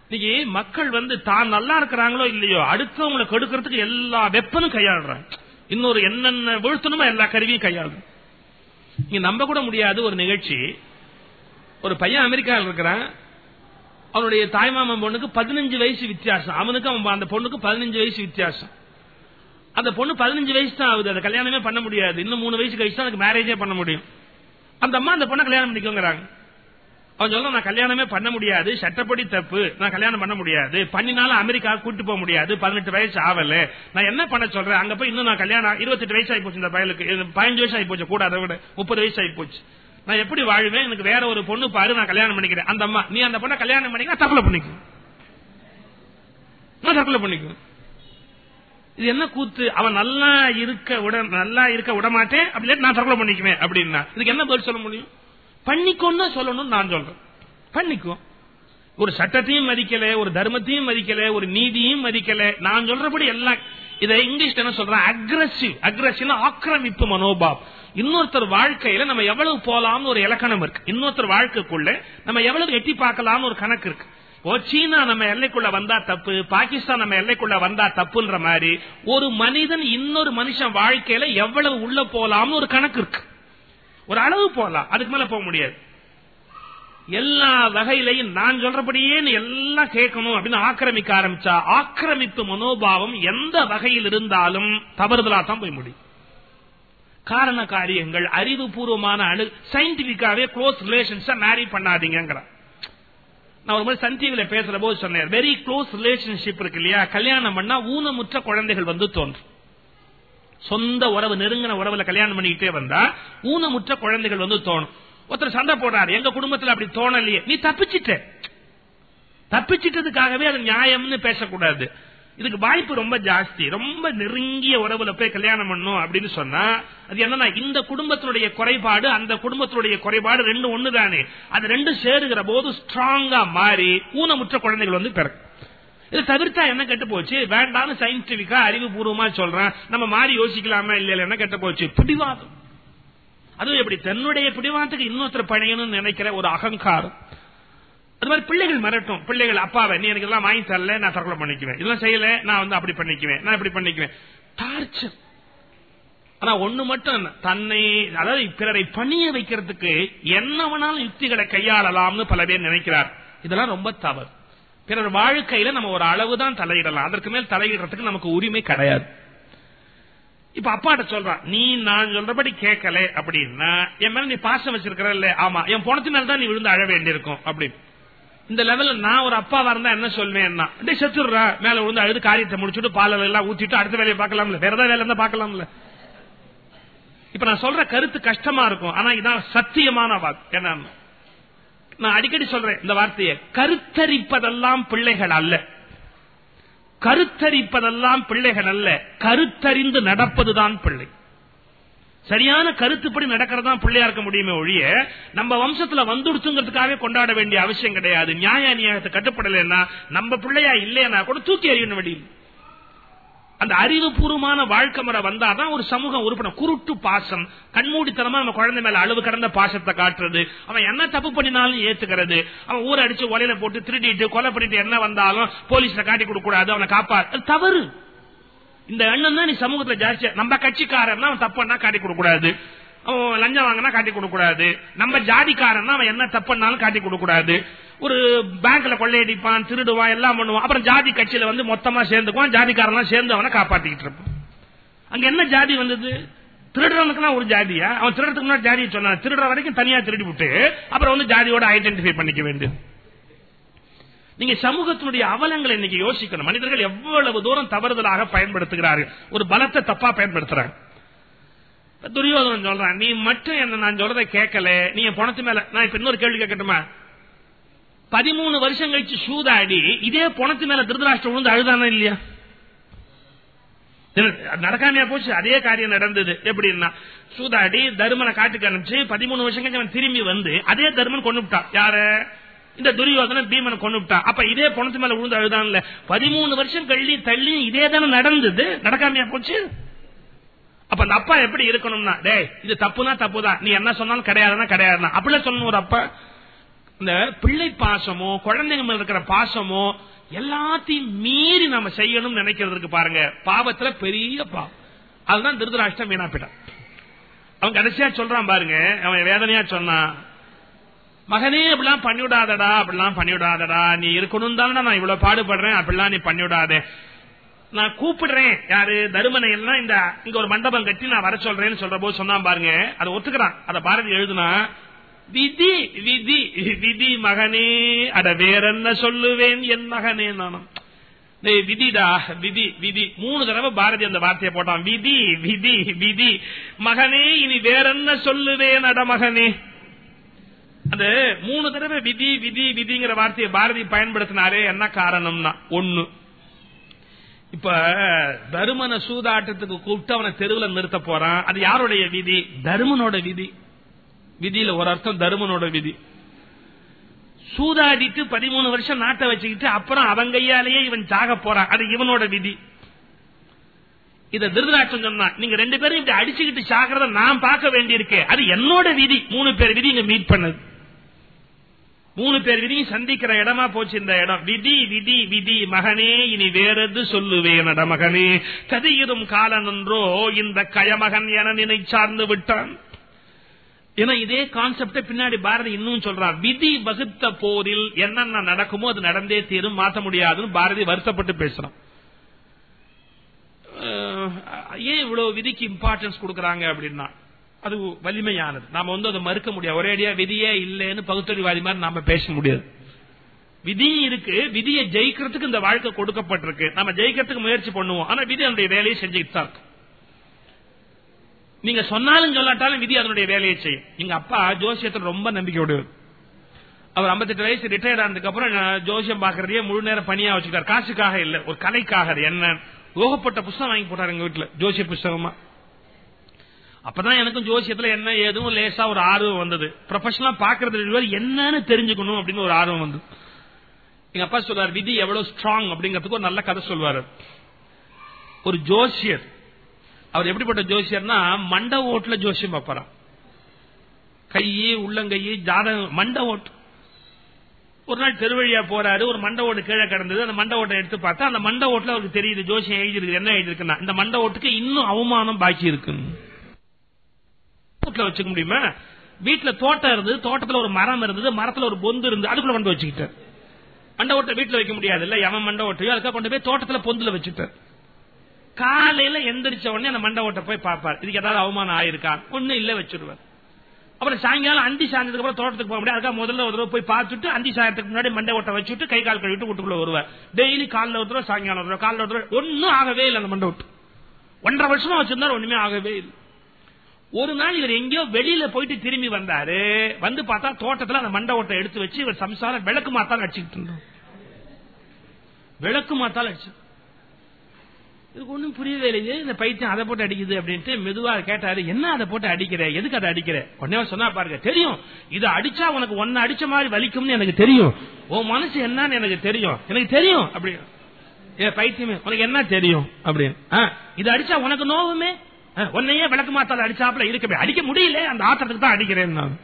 இன்னைக்கு மக்கள் வந்து தான் நல்லா இருக்கிறாங்களோ இல்லையோ அடுத்தவங்களை கெடுக்கிறதுக்கு எல்லா வெப்பனும் கையாளுறாங்க இன்னொரு என்னென்ன வீழ்த்தணுமோ எல்லா கருவியும் கையாளுறாங்க நீங்க நம்ப கூட முடியாது ஒரு நிகழ்ச்சி. ஒரு பையன் அமெரிக்காவில் இருக்கிறான். அவனுடைய தாய்மாமன் பொண்ணுக்கு பதினஞ்சு வயசு வித்தியாசம். அவனுக்கு அவன் அந்த பொண்ணுக்கு பதினஞ்சு வயசு வித்தியாசம். அந்த பொண்ணு பதினஞ்சு வயசு தான் ஆகுது. அதை கல்யாணமே பண்ண முடியாது. இன்னும் மூணு வயசு கழிச்சு தான் அதுக்கு மேரேஜே பண்ண முடியும். அந்த அம்மா அந்த பொண்ணை கல்யாணம் பண்ணிக்கோங்கிறாங்க. அவன் சொல்ல நான் கல்யாணமே பண்ண முடியாது சட்டப்படி தப்பு. நான் கல்யாணம் பண்ண முடியாது. பண்ணினாலும் அமெரிக்கா கூட்டு போக முடியாது. பதினெட்டு வயசு ஆவல நான் என்ன பண்ண சொல்றேன்? அங்க போய் இன்னும் நான் கல்யாணம் இருபத்தெட்டு வயசு ஆகி போச்சு இந்த பயலுக்கு. பதினஞ்சு வயசு ஆகி போச்சு கூட அதை விட. முப்பது வயசு ஆகி போச்சு. நான் எப்படி வாழ்வேன்? எனக்கு வேற ஒரு பொண்ணு பாரு நான் கல்யாணம் பண்ணிக்கிறேன். அந்த அம்மா நீ அந்த பொண்ணை கல்யாணம் பண்ணிக்க தற்கொலை பண்ணிக்கும் நான் தற்கொலை பண்ணிக்கும் இது என்ன கூத்து? அவன் நல்லா இருக்க விட நல்லா இருக்க விட மாட்டேன் அப்படி நான் தற்கொலை பண்ணிக்குவேன் அப்படின்னா. இதுக்கு என்ன பதில் சொல்ல முடியும்? பண்ணிக்கோன்னு சொல்லணும்னு நான் சொல்றேன். பண்ணிக்கோ. ஒரு சட்டத்தையும் மதிக்கல ஒரு தர்மத்தையும் மதிக்கல ஒரு நீதியும் மதிக்கல. நான் சொல்றபடி எல்லாம் இதை இங்கிலீஷ் என்ன சொல்றேன்? அக்ரஸிவ் அக்ரஸிவ் ஆக்கிரமிப்பு மனோபாவ் இன்னொருத்தர் வாழ்க்கையில நம்ம எவ்வளவு போலாம்னு ஒரு இலக்கணம் இருக்கு. இன்னொருத்தர் வாழ்க்கைக்குள்ள நம்ம எவ்வளவு எட்டி பார்க்கலாம்னு ஒரு கணக்கு இருக்கு. ஓ சீனா நம்ம எல்லைக்குள்ள வந்தா தப்பு பாகிஸ்தான் நம்ம எல்லைக்குள்ள வந்தா தப்புன்ற மாதிரி ஒரு மனிதன் இன்னொரு மனுஷன் வாழ்க்கையில எவ்வளவு உள்ள போலாம்னு ஒரு கணக்கு இருக்கு. ஒரு அளவு போகலாம் அதுக்கு மேல போக முடியாது. எல்லா வகையிலையும் நான் சொல்றபடியே எல்லாம் கேட்கணும் அப்படின்னு ஆக்கிரமிக்க ஆரம்பிச்சா ஆக்கிரமிப்பு மனோபாவம் எந்த வகையில் இருந்தாலும் தவறுதலா தான் போய் முடியும். காரண காரியங்கள் அறிவுபூர்வமான அணு சயின்டிபிக்காவே க்ளோஸ் ரிலேஷன்ஸ் மேரி பண்ணாதீங்கிற நான் ஒரு மாதிரி சன் டிவியில பேசுற போது சொன்னேன் வெரி க்ளோஸ் ரிலேஷன்ஷிப் இருக்கு இல்லையா? கல்யாணம் பண்ணா ஊனமுற்ற குழந்தைகள் வந்து தோன்றும். சொந்த உறவு நெருங்கின உறவுல கல்யாணம் பண்ணிக்கிட்டே வந்தா ஊனமுற்ற குழந்தைகள் வந்து தோணும். ஒருத்தர் சண்டை போடுறாரு எங்க குடும்பத்துல அப்படி தோணலையே நீ தப்பிச்சிட்ட. தப்பிச்சிட்டதுக்காகவே அது நியாயம்னு பேசக்கூடாது. இதுக்கு வாய்ப்பு ரொம்ப ஜாஸ்தி. ரொம்ப நெருங்கிய உறவுல போய் கல்யாணம் பண்ணும் அப்படின்னு சொன்னா அது என்னன்னா இந்த குடும்பத்தினுடைய குறைபாடு அந்த குடும்பத்தினுடைய குறைபாடு ரெண்டு ஒண்ணுதானே. அது ரெண்டும் சேருகிற போது ஸ்ட்ராங்கா மாறி ஊனமுற்ற குழந்தைகள் வந்து பிறக்கும். இது தவிர்த்தா என்ன கெட்டு போச்சு வேண்டாம்னு சயின்டிபிக்கா அறிவுபூர்வமா சொல்றான். நம்ம மாறி யோசிக்கலாமா இல்ல என்ன கெட்டு போச்சு பிடிவாதம். அதுவும் எப்படி? தன்னுடைய பிடிவாதத்துக்கு இன்னொருத்தர் பணியணும்னு நினைக்கிற ஒரு அகங்காரம். அது மாதிரி பிள்ளைகள் மறட்டும் பிள்ளைகள் அப்பாவை நீ எனக்கு இதெல்லாம் வாங்கி தரல நான் தற்கொலை பண்ணிக்குவேன். இதெல்லாம் செய்யல நான் வந்து அப்படி பண்ணிக்குவேன் நான் இப்படி பண்ணிக்குவேன். டார்ச்சர். ஆனா ஒண்ணு மட்டும் தன்னை அதாவது பிறரை பணிய வைக்கிறதுக்கு என்ன வேணாலும் யுக்திகளை கையாளலாம்னு பல பேர் நினைக்கிறார். இதெல்லாம் ரொம்ப தவறு. பிறர் வாழ்க்கையில நம்ம ஒரு அளவு தான் தலையிடலாம். அதற்கு மேல் தலையிடுறதுக்கு நமக்கு உரிமை கிடையாது. இப்ப அப்பாட்ட சொல்றான் நீ நான் சொல்றபடி கேட்கல அப்படின்னா என் மேல நீ பாசம் வச்சிருக்கிற இல்ல? ஆமா என் பணத்து மேல தான் நீ விழுந்து அழ வேண்டியிருக்கும் அப்படின்னு. இந்த லெவல்ல நான் ஒரு அப்பாவா இருந்தா என்ன சொல்வேன் டே செத்துடுறா. மேல விழுந்து அழுது காரியத்தை முடிச்சுட்டு பால் எல்லாம் ஊத்திட்டு அடுத்த வேலையை பார்க்கலாம்ல. வேற ஏதாவது வேலை இருந்தா பார்க்கலாம்ல. இப்ப நான் சொல்ற கருத்து கஷ்டமா இருக்கும். ஆனா இதான் சத்தியமான வாக்கு. என்ன நான் அடிக்கடி சொல்றேன் இந்த வார்த்தையை. கருத்தரிப்பதெல்லாம் பிள்ளைகள் அல்ல. கருத்தரிப்பதெல்லாம் பிள்ளைகள் அல்ல. கருத்தறிந்து நடப்பதுதான் பிள்ளை. சரியான கருத்துப்படி நடக்கிறதா பிள்ளையா இருக்க முடியுமே ஒழிய நம்ம வம்சத்துல வந்துடுச்சுங்கிறதுக்காகவே கொண்டாட வேண்டிய அவசியம் கிடையாது. நியாய நியாயத்தை கட்டுப்படலைன்னா நம்ம பிள்ளையா இல்லையா கூட தூக்கி எறியணும் வெளியில் அந்த அறிவுபூர்வமான வாழ்க்கை முறை வந்தாதான் ஒரு சமூகம் உறுப்பினர். குருட்டு பாசம். கண்மூடித்தனமா நம்ம குழந்தை மேல அளவு கடந்த பாசத்தை காட்டுறது. அவன் என்ன தப்பு பண்ணினாலும் ஏத்துக்கிறது. அவன் ஊரை அடிச்சு ஒலையில போட்டு திருடிட்டு கொலை பண்ணிட்டு என்ன வந்தாலும் போலீஸ்ல காட்டி கொடுக்க கூடாது அவனை காப்பா தவறு. இந்த எண்ணம் தான் நீ சமூகத்துல ஜாஸ்தியா நம்ம கட்சிக்காரன் அவன் தப்புன்னா காட்டி கொடுக்க கூடாது. அவன் லஞ்சம் வாங்கினா காட்டி கொடுக்க கூடாது. நம்ம ஜாதிக்காரன் அவன் என்ன தப்புனாலும் காட்டி கொடுக்க கூடாது. ஒரு பேங்க்ல கொள்ளையடிப்பான் திருடுவான் எல்லாம் பண்ணுவான். அப்புறம் ஜாதி கட்சியில வந்து மொத்தமா சேர்ந்துக்குவான் ஜாதிக்காரன் சேர்ந்து அவனை காப்பாத்திக்கிட்டு இருப்பான். அங்க என்ன ஜாதி வந்தது? திருடுறவனுக்குனா ஒரு ஜாதியா? அவன் திருடுறதுக்கு முன்னாடி ஜாதியை சொன்னான். திருடுற வரைக்கும் தனியா திருடி விட்டு அப்புறம் வந்து ஜாதியோட ஐடென்டிஃபை பண்ணிக்க வேண்டும். நீங்க சமூகத்தினுடைய அவலங்களை இன்னைக்கு யோசிக்கணும். மனிதர்கள் எவ்வளவு தூரம் தவறுதலாக பயன்படுத்துகிறார்கள். ஒரு பலத்தை தப்பா பயன்படுத்துறாங்க. துரியோதனன் சொல்றான் நீ மட்டும் என்ன நான் சொல்றதை கேட்கல. நீ பணத்து மேல நான் இப்ப இன்னொரு கேள்வி கேட்கட்டுமா? பதிமூணு வருஷம் கழிச்சு சூதாடி இதே பணத்து மேல திருதராஷ்டிரம் விழுந்து அழுதானா இல்லையா? நடக்காமையா போச்சு. அதே காரியம் நடந்தது. எப்படின்னா சூதாடி தருமனை காட்டுக்கு அனுப்பிச்சு பதிமூணு வருஷம் கழிச்சு அவன் திரும்பி வந்து அதே தருமன் கொண்டு விட்டான். இந்த துரியோதன பீமனை கொண்டு விட்டான். அப்ப இதே பணத்து மேல விழுந்து அழுதான்ல பதிமூணு வருஷம் கள்ளி தள்ளி இதே தானே நடந்தது. நடக்காமையா போச்சு? அப்ப அந்த அப்பா எப்படி இருக்கணும்னா டே இது தப்புனா தப்புதான். நீ என்ன சொன்னாலும் கிடையாதுன்னா கிடையாதுன்னா. அப்படிலாம் சொல்லணும் ஒரு அப்பா. இந்த பிள்ளை பாசமோ குழந்தைங்க மேல இருக்கிற பாசமோ எல்லாத்தையும் மீறி நம்ம செய்யணும்னு நினைக்கிறதுக்கு பாருங்க. பாவத்துல பெரிய பாவம். அதுதான் திருதராஷ்டம் வீணாப்பிட்டான். அவன் கடைசியா சொல்றான் பாருங்க. அவன் வேதனையா சொன்னான். மகனே அப்படிலாம் பண்ணிவிடாதடா அப்படிலாம் பண்ணிவிடாதடா. நீ இருக்கணும் தானே நான் இவ்வளவு பாடுபடுறேன் அப்படிலாம் நீ பண்ணிவிடாத. நான் கூப்பிடுறேன். யாரு? தருமனை எல்லாம் இந்த இங்க ஒரு மண்டபம் கட்டி நான் வர சொல்றேன்னு சொல்ற போது சொன்னா பாருங்க. அதை ஒத்துக்கிறான். அதை பாரதி எழுதுனா விதி விதி விதி மகனே அட வேற என்ன சொல்லுவேன் என் மகனே நானும். விதிடா விதி விதி. மூணு தடவை பாரதி அந்த வார்த்தையை போட்டான். விதி விதி விதி. மகனே இனி வேற என்ன சொல்லுவேன் அட மகனே? அந்த மூணு தடவை விதி விதி விதிங்கிற வார்த்தையை பாரதி பயன்படுத்தினாரே என்ன காரணம்னா ஒண்ணு. இப்ப தருமனை சூதாட்டத்துக்கு கூப்பிட்டு அவனை தெருவில் நிறுத்த போறான். அது யாருடைய விதி? தருமனோட விதி. விதியில ஒரு அர்த்தம் தருமனோட விதி. சூதாடிட்டு பதிமூணு வருஷம் நாட்டை வச்சுக்கிட்டு அப்புறம் அவன் கையாலேயே இவன் சாக போறான். அது இவனோட விதி. இத திருதராட்சம் சொன்னா நீங்க ரெண்டு பேரும் இப்படி அடிச்சுக்கிட்டு சாகிறத நான் பார்க்க வேண்டியிருக்கேன் அது என்னோட விதி. மூணு பேர் விதி இங்க மீட் பண்ணது. மூணு பேர் விதியும் சந்திக்கிற இடமா போச்சு இந்த இடம். விதி விதி விதி. மகனே இனி வேறது சொல்லுவேன் அட மகனே. கதையிடும் காலனன்றோ இந்த கயமகன் என நினை சார்ந்து விட்டான். ஏன்னா இதே கான்செப்ட பின்னாடி பாரதி இன்னும் சொல்றான் விதி வகுத்த போரில் என்னென்ன நடக்குமோ அது நடந்தே தீரும் மாற்ற முடியாதுன்னு பாரதி வருத்தப்பட்டு பேசுறான். ஏன் இவ்வளவு விதிக்கு இம்பார்ட்டன்ஸ் கொடுக்கறாங்க அப்படின்னா அது வலிமையானது. நாம வந்து அதை மறுக்க முடியாது. ஒரேடியா விதியே இல்லைன்னு பகுத்தறிவாதி மாதிரி நாம பேச முடியாது. விதி இருக்கு விதியை ஜெயிக்கிறதுக்கு இந்த வாழ்க்கை கொடுக்கப்பட்டிருக்கு. நம்ம ஜெயிக்கிறதுக்கு முயற்சி பண்ணுவோம். ஆனா விதி அந்த வேலையை செஞ்சுக்கிட்டு தான் இருக்கு. நீங்க சொன்னாலும் சொல்லாட்டாலும் விதி அதனுடைய வேலையை செய்யும். எங்க அப்பா ஜோசியத்தில் ரொம்ப நம்பிக்கை உடையவர் அவர் ஐம்பத்தெட்டு வயசு ரிட்டையர்ட் ஆனதுக்கு அப்புறம் ஜோசியம் பாக்குறதையே முழு நேரம் பணியா வச்சுக்கிட்டார். காசுக்காக இல்ல ஒரு கலைக்காக என்ன? ஓகப்பட்ட புஸ்தகம் வாங்கி போட்டாரு எங்க வீட்டுல ஜோசிய புஸ்தகமா. அப்பதான் எனக்கும் ஜோசியத்துல என்ன ஏதும் லேசா ஒரு ஆர்வம் வந்தது. ப்ரொஃபஷனலா பாக்குறது என்னன்னு தெரிஞ்சுக்கணும் அப்படின்னு ஒரு ஆர்வம் வந்து எங்க அப்பா சொல்றாரு விதி எவ்வளவு ஸ்ட்ராங் அப்படிங்கிறதுக்கு ஒரு நல்ல கதை சொல்வாரு. ஒரு ஜோசியர் அவர் எப்படிப்பட்ட ஜோசியர்னா மண்ட ஓட்டுல ஜோசியம் பார்ப்பாராம். கையே உள்ளங்கையே ஜாதகம் மண்ட ஓட்டு. ஒரு நாள் தெருவழியா போறாரு ஒரு மண்ட ஓட்டு கீழே கிடந்தது. அந்த மண்ட ஓட்டை எடுத்து பார்த்தா அந்த மண்ட ஓட்டுல அவருக்கு தெரியுது ஜோசியம் எழுதிருக்கு என்ன எழுதிருக்குன்னா இந்த மண்ட ஓட்டுக்கு இன்னும் அவமானம் பாக்கி இருக்கு வீட்டுல வச்சுக்க முடியுமா? வீட்டுல தோட்டம் இருந்தது தோட்டத்துல ஒரு மரம் இருந்தது மரத்துல ஒரு பொந்து இருந்தது அதுக்குள்ள கொண்டு வச்சுக்கிட்டார். மண்ட ஓட்டை வீட்டுல வைக்க முடியாது இல்ல எவன் மண்ட ஓட்டையோ அதுக்காக கொண்டு போய் தோட்டத்துல பொந்துல வச்சுட்டார் காலையில எந்திரிச்ச உடனே அந்த மண்டை ஓட்டை போய் பார்ப்பார். இதுக்கு ஏதாவது அவமானம் ஆயிருக்கா? ஒண்ணு இல்ல வச்சிருவார். அப்புறம் சாயங்காலம் அந்தி சாயந்ததுக்கு அப்புறம் தோட்டத்துக்கு போக முடியாது. அதுக்காக முதல்ல ஒரு தடவை போய் பார்த்துட்டு அந்தி சாயத்துக்கு முன்னாடி மண்டை ஓட்ட வச்சுட்டு கை கால் கழுவிட்டு வீட்டுக்குள்ள வருவார். டெய்லி காலில் ஒரு தடவை சாயங்காலம் ஒரு காலில் ஒரு தடவை. ஒன்னும் ஆகவே இல்லை அந்த மண்டை ஓட்டு. ஒன்றரை வருஷமா வச்சிருந்தாரு ஒண்ணுமே ஆகவே இல்லை. ஒரு நாள் இவர் எங்கேயோ வெளியில போயிட்டு திரும்பி வந்தாரு. வந்து பார்த்தா தோட்டத்தில் அந்த மண்டை ஓட்டை எடுத்து வச்சு இவர் சம்சாரம் விளக்கு மாத்தால் அடிச்சுக்கிட்டு இருந்தோம் விளக்கு மாத்தால் அடிச்சு இதுக்கு ஒண்ணும் புரியவே இல்லையே இந்த பைத்தியம் அதை போட்டு அடிக்குது அப்படின்ட்டு மெதுவா கேட்டாரு என்ன அதை போட்டு அடிக்கிற? எதுக்கு அதை அடிக்கிற? உடனே சொன்னா பாருங்க தெரியும். இதை அடிச்சா உனக்கு ஒன்னு அடிச்ச மாதிரி வலிக்கும்னு எனக்கு தெரியும். உன் மனசு என்னன்னு எனக்கு தெரியும். எனக்கு தெரியும். அப்படின்னு. ஏ பைத்தியமே உனக்கு என்ன தெரியும்? அப்படின்னு. இது அடிச்சா உனக்கு நோவுமே? உன்னையே விளக்கு மாத்தால அடிச்சாப்புல இருக்கவே அடிக்க முடியல அந்த ஆத்திரத்துக்கு தான் அடிக்கிறேன் நான்.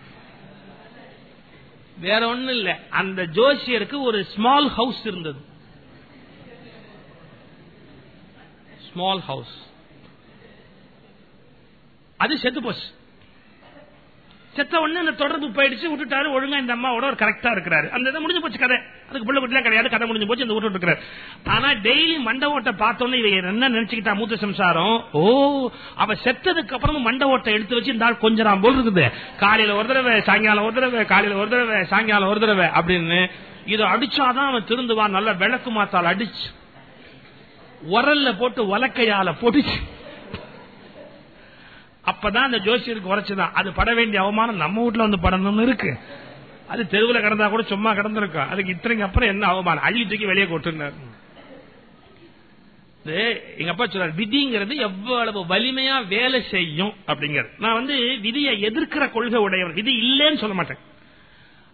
வேற ஒண்ணும் இல்ல. அந்த ஜோசியருக்கு ஒரு ஸ்மால் ஹவுஸ் இருந்தது. ஸ்மால் ஹவுஸ் அது செத்து போச்சு. செத்த உடனே அந்த தொடர்பு போயிடுச்சு விட்டுட்டாரு. ஒழுங்கா இந்த அம்மாவோட ஒரு கரெக்டா இருக்கிறாரு. அந்த இதை முடிஞ்சு போச்சு கதை. அதுக்கு பிள்ளை குட்டிலாம் கிடையாது கதை முடிஞ்சு போச்சு இந்த விட்டு இருக்கிறாரு. ஆனா டெய்லி மண்ட ஓட்டை பார்த்தோன்னே இவ என்ன நினைச்சுக்கிட்டா மூத்த சம்சாரம்? ஓ அவ செத்ததுக்கு அப்புறமும் மண்ட ஓட்டை எடுத்து வச்சு இந்த ஆள் கொஞ்சம் போல் இருக்குது. காலையில ஒரு தடவை சாயங்காலம் ஒரு தடவை காலையில ஒரு தடவை சாயங்காலம் ஒரு தடவை அப்படின்னு இதை அடிச்சாதான் அவன் திருந்துவான். நல்ல விளக்கு மாத்தால் அடிச்சு. உரல்ல போட்டு வலக்கையால பொடிச்சு. அப்பதான் அந்த ஜோசியருக்கு உரைச்சுதான் அது பட வேண்டிய அவமானம் நம்ம வீட்டுல வந்து படணும்னு இருக்கு. அது தெருவில் கிடந்தா கூட சும்மா கிடந்திருக்கும். அதுக்கு இத்தனைக்கு அப்புறம் என்ன அவமானம்? அள்ளி தூக்கி வெளியே கொட்டுனார். எங்க அப்பா சொல்றாரு விதிங்கிறது எவ்வளவு வலிமையா வேலை செய்யும்? அப்படிங்கிறது நான் வந்து விதியை எதிர்க்கிற கொள்கை உடையவர். விதி இல்லைன்னு சொல்ல மாட்டேன்.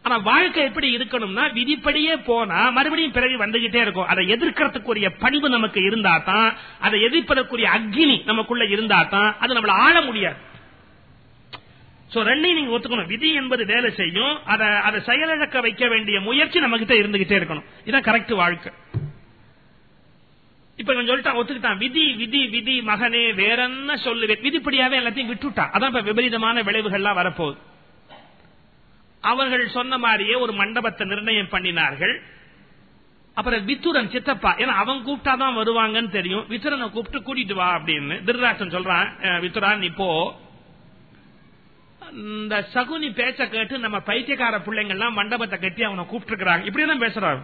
ஆனா வாழ்க்கை எப்படி இருக்கணும்னா விதிப்படியே போனா மறுபடியும் பிறகு வந்துகிட்டே இருக்கும். அதை எதிர்க்கிறதுக்குரிய பணிவு நமக்கு இருந்தா தான் அதை எதிர்ப்பதற்குரிய அக்னி நமக்குள்ள இருந்தா தான் அது நம்மள ஆள முடியாது. சோ ரெண்டையும் நீங்க ஒத்துக்கணும். விதி என்பது வேலை செய்யும். அதை அதை செயலிழக்க வைக்க வேண்டிய முயற்சி நம்ம கிட்ட இருந்துகிட்டே இருக்கணும். இதுதான் கரெக்ட் வாழ்க்கை. இப்ப இவன் சொல்லிட்டான் ஒத்துக்கிட்டான். விதி விதி விதி மகனே வேற என்ன சொல்லுவேன் விதிப்படியாவே எல்லாத்தையும் விட்டுட்டான் அதான் இப்ப விபரீதமான விளைவுகள்லாம் வரப்போகுது. அவர்கள் சொன்ன மாதிரியே ஒரு மண்டபத்தை நிர்ணயம் பண்ணினார்கள். அப்புறம் வித்துரன் சித்தப்பா ஏன்னா அவன் கூப்பிட்டாதான் வருவாங்கன்னு தெரியும். வித்துரனை கூப்பிட்டு கூட்டிட்டு வா அப்படின்னு திருராசன் சொல்றான் வித்துரான் இப்போ இந்த சகுனி பேச்ச கேட்டு நம்ம பைத்தியக்கார பிள்ளைங்கள்லாம் மண்டபத்தை கட்டி அவனை கூப்பிட்டுருக்காங்க இப்படிதான் பேசுறாங்க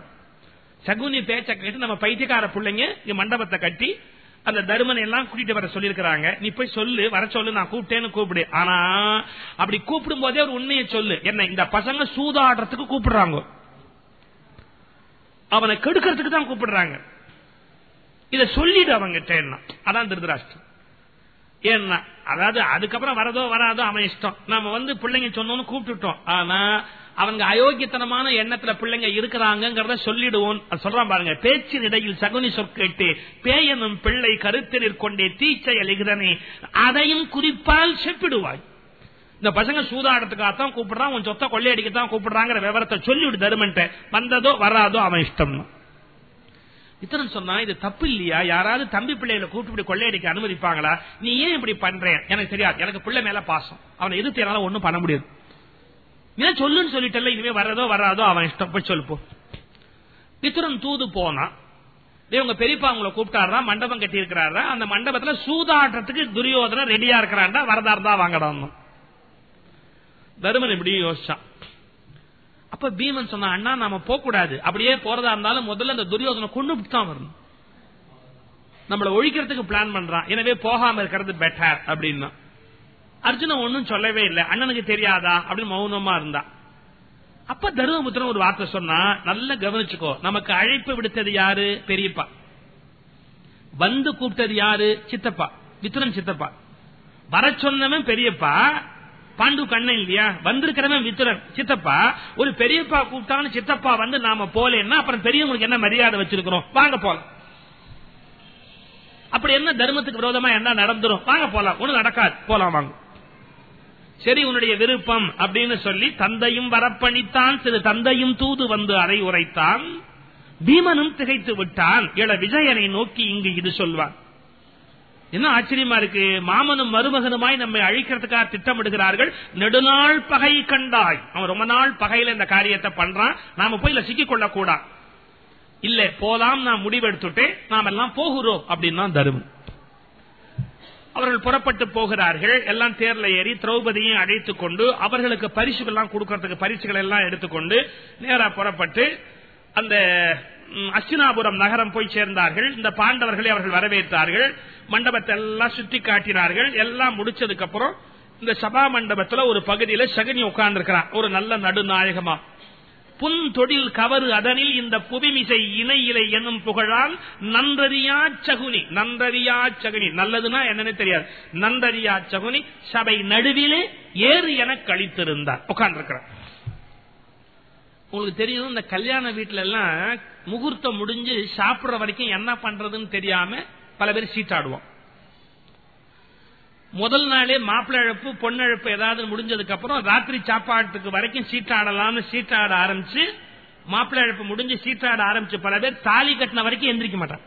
சகுனி பேச்ச கேட்டு நம்ம பைத்தியக்கார பிள்ளைங்க மண்டபத்தை கட்டி அந்த தருமனை எல்லாம் கூட்டிட்டு வர சொல்லிருக்கிறாங்க நீ போய் சொல்லு வர சொல்லு நான் கூப்பிட்டேன்னு கூப்பிடு. ஆனா அப்படி கூப்பிடும் போதே ஒரு உண்மையை சொல்லு. என்ன இந்த பசங்க சூதாடுறதுக்கு கூப்பிடுறாங்க? அவனை கெடுக்கிறதுக்கு தான் கூப்பிடுறாங்க. இத சொல்லிடு அவங்கிட்ட என்ன? அதான் திருதராஷ்டிரம் ஏன்னா அதாவது அதுக்கப்புறம் வரதோ வராதோ அவன் இஷ்டம். நாம வந்து பிள்ளைங்க சொன்னோம்னு கூப்பிட்டுட்டோம். ஆனா அவங்க அயோக்கியத்தனமான எண்ணத்துல பிள்ளைங்க இருக்கிறாங்கிறத சொல்லிடுவோம். சொல்றான் பாருங்க பேச்சின் இடையில் சகுனி சொற்கேட்டு பேயனும் பிள்ளை கருத்தினர் கொண்டே தீச்சை எகிரனே அதையும் குறிப்பால் செப்பிடுவாய். இந்த பசங்க சூதாடத்துக்காகத்தான் கூப்பிடுறான் உன் சொத்த கொள்ளையடிக்கத்தான் கூப்பிடுறாங்கிற விவரத்தை சொல்லிவிடு தருமன்ட்ட. வந்ததோ வராதோ அவன் இஷ்டம் இத்தனை சொன்னா இது தப்பு இல்லையா? யாராவது தம்பி பிள்ளைகளை கூப்பிட்டு கொள்ளையடிக்க அனுமதிப்பாங்களா? நீ ஏன் இப்படி பண்றேன்? எனக்கு தெரியாது. எனக்கு பிள்ளை மேல பாசம். அவனை எதிர்த்து என்னால ஒண்ணும் பண்ண முடியாது. நீ சொல்லுன்னு சொல்லிட்டல இனிமே வர்றதோ வராதோ அவன் இஷ்டம். போய் பித்ரன் தூது போனா இவங்க பெரியப்பா அவங்கள கூப்பிட்டாரா மண்டபம் கட்டி இருக்கிறாரா அந்த மண்டபத்துல சூதாட்டத்துக்கு துரியோதன ரெடியா இருக்கிறான்டா வரதா இருந்தா வாங்கடான் தருமன் இப்படி யோசிச்சான். அப்ப பீமன் சொன்ன அண்ணா நாம போக கூடாது அப்படியே போறதா இருந்தாலும் முதல்ல அந்த துரியோதனை கொண்டு தான் வரணும். நம்மளை ஒழிக்கிறதுக்கு பிளான் பண்றான். எனவே போகாம இருக்கிறது பெட்டர் அப்படின்னா. அர்ஜுனன் ஒன்னும் சொல்லவே இல்லை. அண்ணனுக்கு தெரியாதா? அப்படின்னு மௌனமா இருந்தா. அப்ப தருமபுத்திரன் ஒரு வார்த்தை சொன்னா நல்லா கவனிச்சுக்கோ. நமக்கு அழைப்பு விடுத்தது யாரு? பெரியப்பா. வந்து கூப்பிட்டது யாரு? சித்தப்பா. வித்துரன் சித்தப்பா. வர சொன்னவன் பெரியப்பா. பாண்டு கண்ணன் இல்லையா? வந்திருக்கிறவன் வித்துரன் சித்தப்பா. ஒரு பெரியப்பா கூப்பிட்டான்னு சித்தப்பா வந்து நாம போலேன்னா அப்புறம் பெரியவங்களுக்கு என்ன மரியாதை வச்சிருக்கிறோம்? வாங்க போலாம். அப்படி என்ன தர்மத்துக்கு விரோதமா என்ன நடந்துரும்? வாங்க போலாம். ஒண்ணு நடக்காது. போலாம் வாங்க. சரி உன்னுடைய விருப்பம் அப்படின்னு சொல்லி தந்தையும் வரப்பணித்தான். சிறு தந்தையும் தூது வந்து அறை உரைத்தான். பீமனும் திகைத்து விட்டான். இள விஜயனை நோக்கி இங்கு இது சொல்வான் என்ன ஆச்சரியமா இருக்கு? மாமனும் மருமகனுமாய் நம்மை அழிக்கிறதுக்காக திட்டமிடுகிறார்கள். நெடுநாள் பகை கண்டாய். அவன் ரொம்ப நாள் பகையில இந்த காரியத்தை பண்றான். நாம போய் இல்ல சிக்கிக் கொள்ளக்கூடா இல்ல போலாம் நான் முடிவெடுத்துட்டு நாம் எல்லாம் போகிறோம் அப்படின்னா தருமன் அவர்கள் புறப்பட்டு போகிறார்கள். எல்லாம் தேர்ல ஏறி திரௌபதியும் அழைத்துக் கொண்டு அவர்களுக்கு பரிசுகள்லாம் கொடுக்கறதுக்கு பரிசுகள் எல்லாம் எடுத்துக்கொண்டு நேரா புறப்பட்டு அந்த அஸ்தினாபுரம் நகரம் போய் சேர்ந்தார்கள். இந்த பாண்டவர்களை அவர்கள் வரவேற்றார்கள். மண்டபத்தை எல்லாம் சுத்தி காட்டினார்கள். எல்லாம் முடிச்சதுக்கு அப்புறம் இந்த சபா மண்டபத்துல ஒரு பகுதியில சகனி உட்கார்ந்து ஒரு நல்ல நடுநாயகமா. புன் தொழில் கவறு அதனில் இந்த புவிமிசை இணை இலை என்னும் புகழால் நன்றறியா சகுனி நன்றறியா சகுனி. நல்லதுன்னா என்னன்னு தெரியாது. நன்றறியா சகுனி சபை நடுவிலே ஏறு என கழித்திருந்தார் உட்கார்ந்து உங்களுக்கு தெரியும் இந்த கல்யாண வீட்டுல எல்லாம் முகூர்த்தம் முடிஞ்சு சாப்பிடுற வரைக்கும் என்ன பண்றதுன்னு தெரியாம பல பேர் சீட்டாடுவோம். முதல் நாளே மாப்பிள இழப்பு பொண்ணழப்பு ஏதாவது முடிஞ்சதுக்கு அப்புறம் ராத்திரி சாப்பாட்டுக்கு வரைக்கும் சீட்டாடலாம்னு சீட்டாட ஆரம்பிச்சு மாப்பிள இழப்பு முடிஞ்சு சீட்டாட ஆரம்பிச்சு பல பேர் தாலி கட்டின வரைக்கும் எந்திரிக்க மாட்டான்.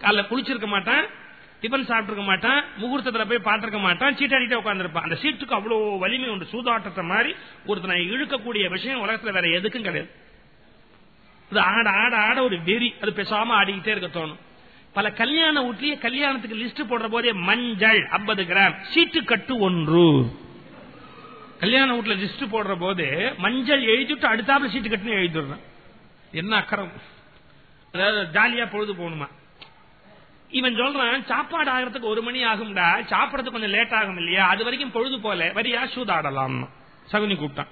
காலைல குளிச்சிருக்க மாட்டான் டிபன் சாப்பிட்டுருக்க மாட்டான் முகூர்த்தத்துல போய் பார்த்துருக்க மாட்டான் சீட்டாடிட்டே உட்காந்துருப்பான் அந்த சீட்டுக்கு அவ்வளவு வலிமை உண்டு சூதாட்டத்தை மாதிரி ஒருத்தனை இழுக்கக்கூடிய விஷயம் உலகத்துல வேற எதுக்கும் கிடையாது. இது ஆட ஆட ஆட ஒரு வெறி அது பேசாம ஆடிக்கிட்டே இருக்க தோணும். பல கல்யாண வீட்லயே கல்யாணத்துக்கு லிஸ்ட் போடுற போதே மஞ்சள் 50 கிராம் சீட்டு கட்டு ஒன்று. கல்யாண வீட்டுல லிஸ்ட் போடுற போது மஞ்சள் எழுதிட்டு அடுத்தாப்புல சீட்டு கட்டுன்னு எழுதிடுறேன். என்ன அக்கறம்? அதாவது ஜாலியா பொழுது போகணுமா? இவன் சொல்றான் சாப்பாடு ஆகிறதுக்கு ஒரு மணி ஆகும்டா சாப்பிடறதுக்கு கொஞ்சம் லேட் ஆகும் இல்லையா? அது வரைக்கும் பொழுது போல வரியா சூதாடலாம் சகுனி கூப்பிட்டான்.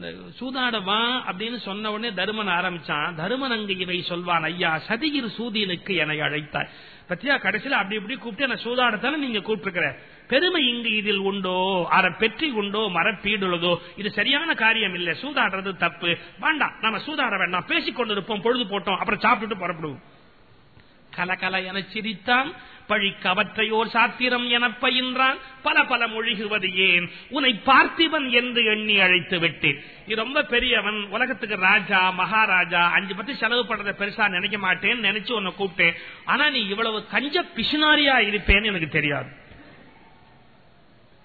இந்த சூதாட வா அப்படின்னு சொன்ன உடனே தருமன் ஆரம்பிச்சான். தருமன் அங்கு இவை சொல்வான். ஐயா சதிகிர் சூதினுக்கு என்னை அழைத்தார் பத்தியா கடைசியில அப்படி இப்படி கூப்பிட்டு என்ன சூதாடத்தானே நீங்க கூப்பிட்டுருக்கிற? பெருமை இங்கு இதில் உண்டோ? அற பெற்றி உண்டோ? மரப்பீடுள்ளதோ இது சரியான காரியம் இல்ல. சூதாடுறது தப்பு. வேண்டாம். நம்ம சூதாட வேண்டாம். பேசிக் கொண்டிருப்போம் பொழுது போட்டோம். அப்புறம் சாப்பிட்டுட்டு புறப்படுவோம். கலகல என சிரித்தான். பழிக்கு அவற்றையோர் சாத்திரம் எனப் பயின்றான். பல பல மொழிகுவது ஏன்? உன்னை பார்த்திபன் என்று எண்ணி அழைத்து விட்டேன். நீ ரொம்ப பெரியவன் உலகத்துக்கு ராஜா மகாராஜா அஞ்சு பத்தி செலவு பண்றத பெருசா நினைக்க மாட்டேன்னு நினைச்சு உன்னை கூப்பிட்டேன். ஆனா நீ இவ்வளவு கஞ்ச பிசுனாரியா இருப்பேன்னு எனக்கு தெரியாது.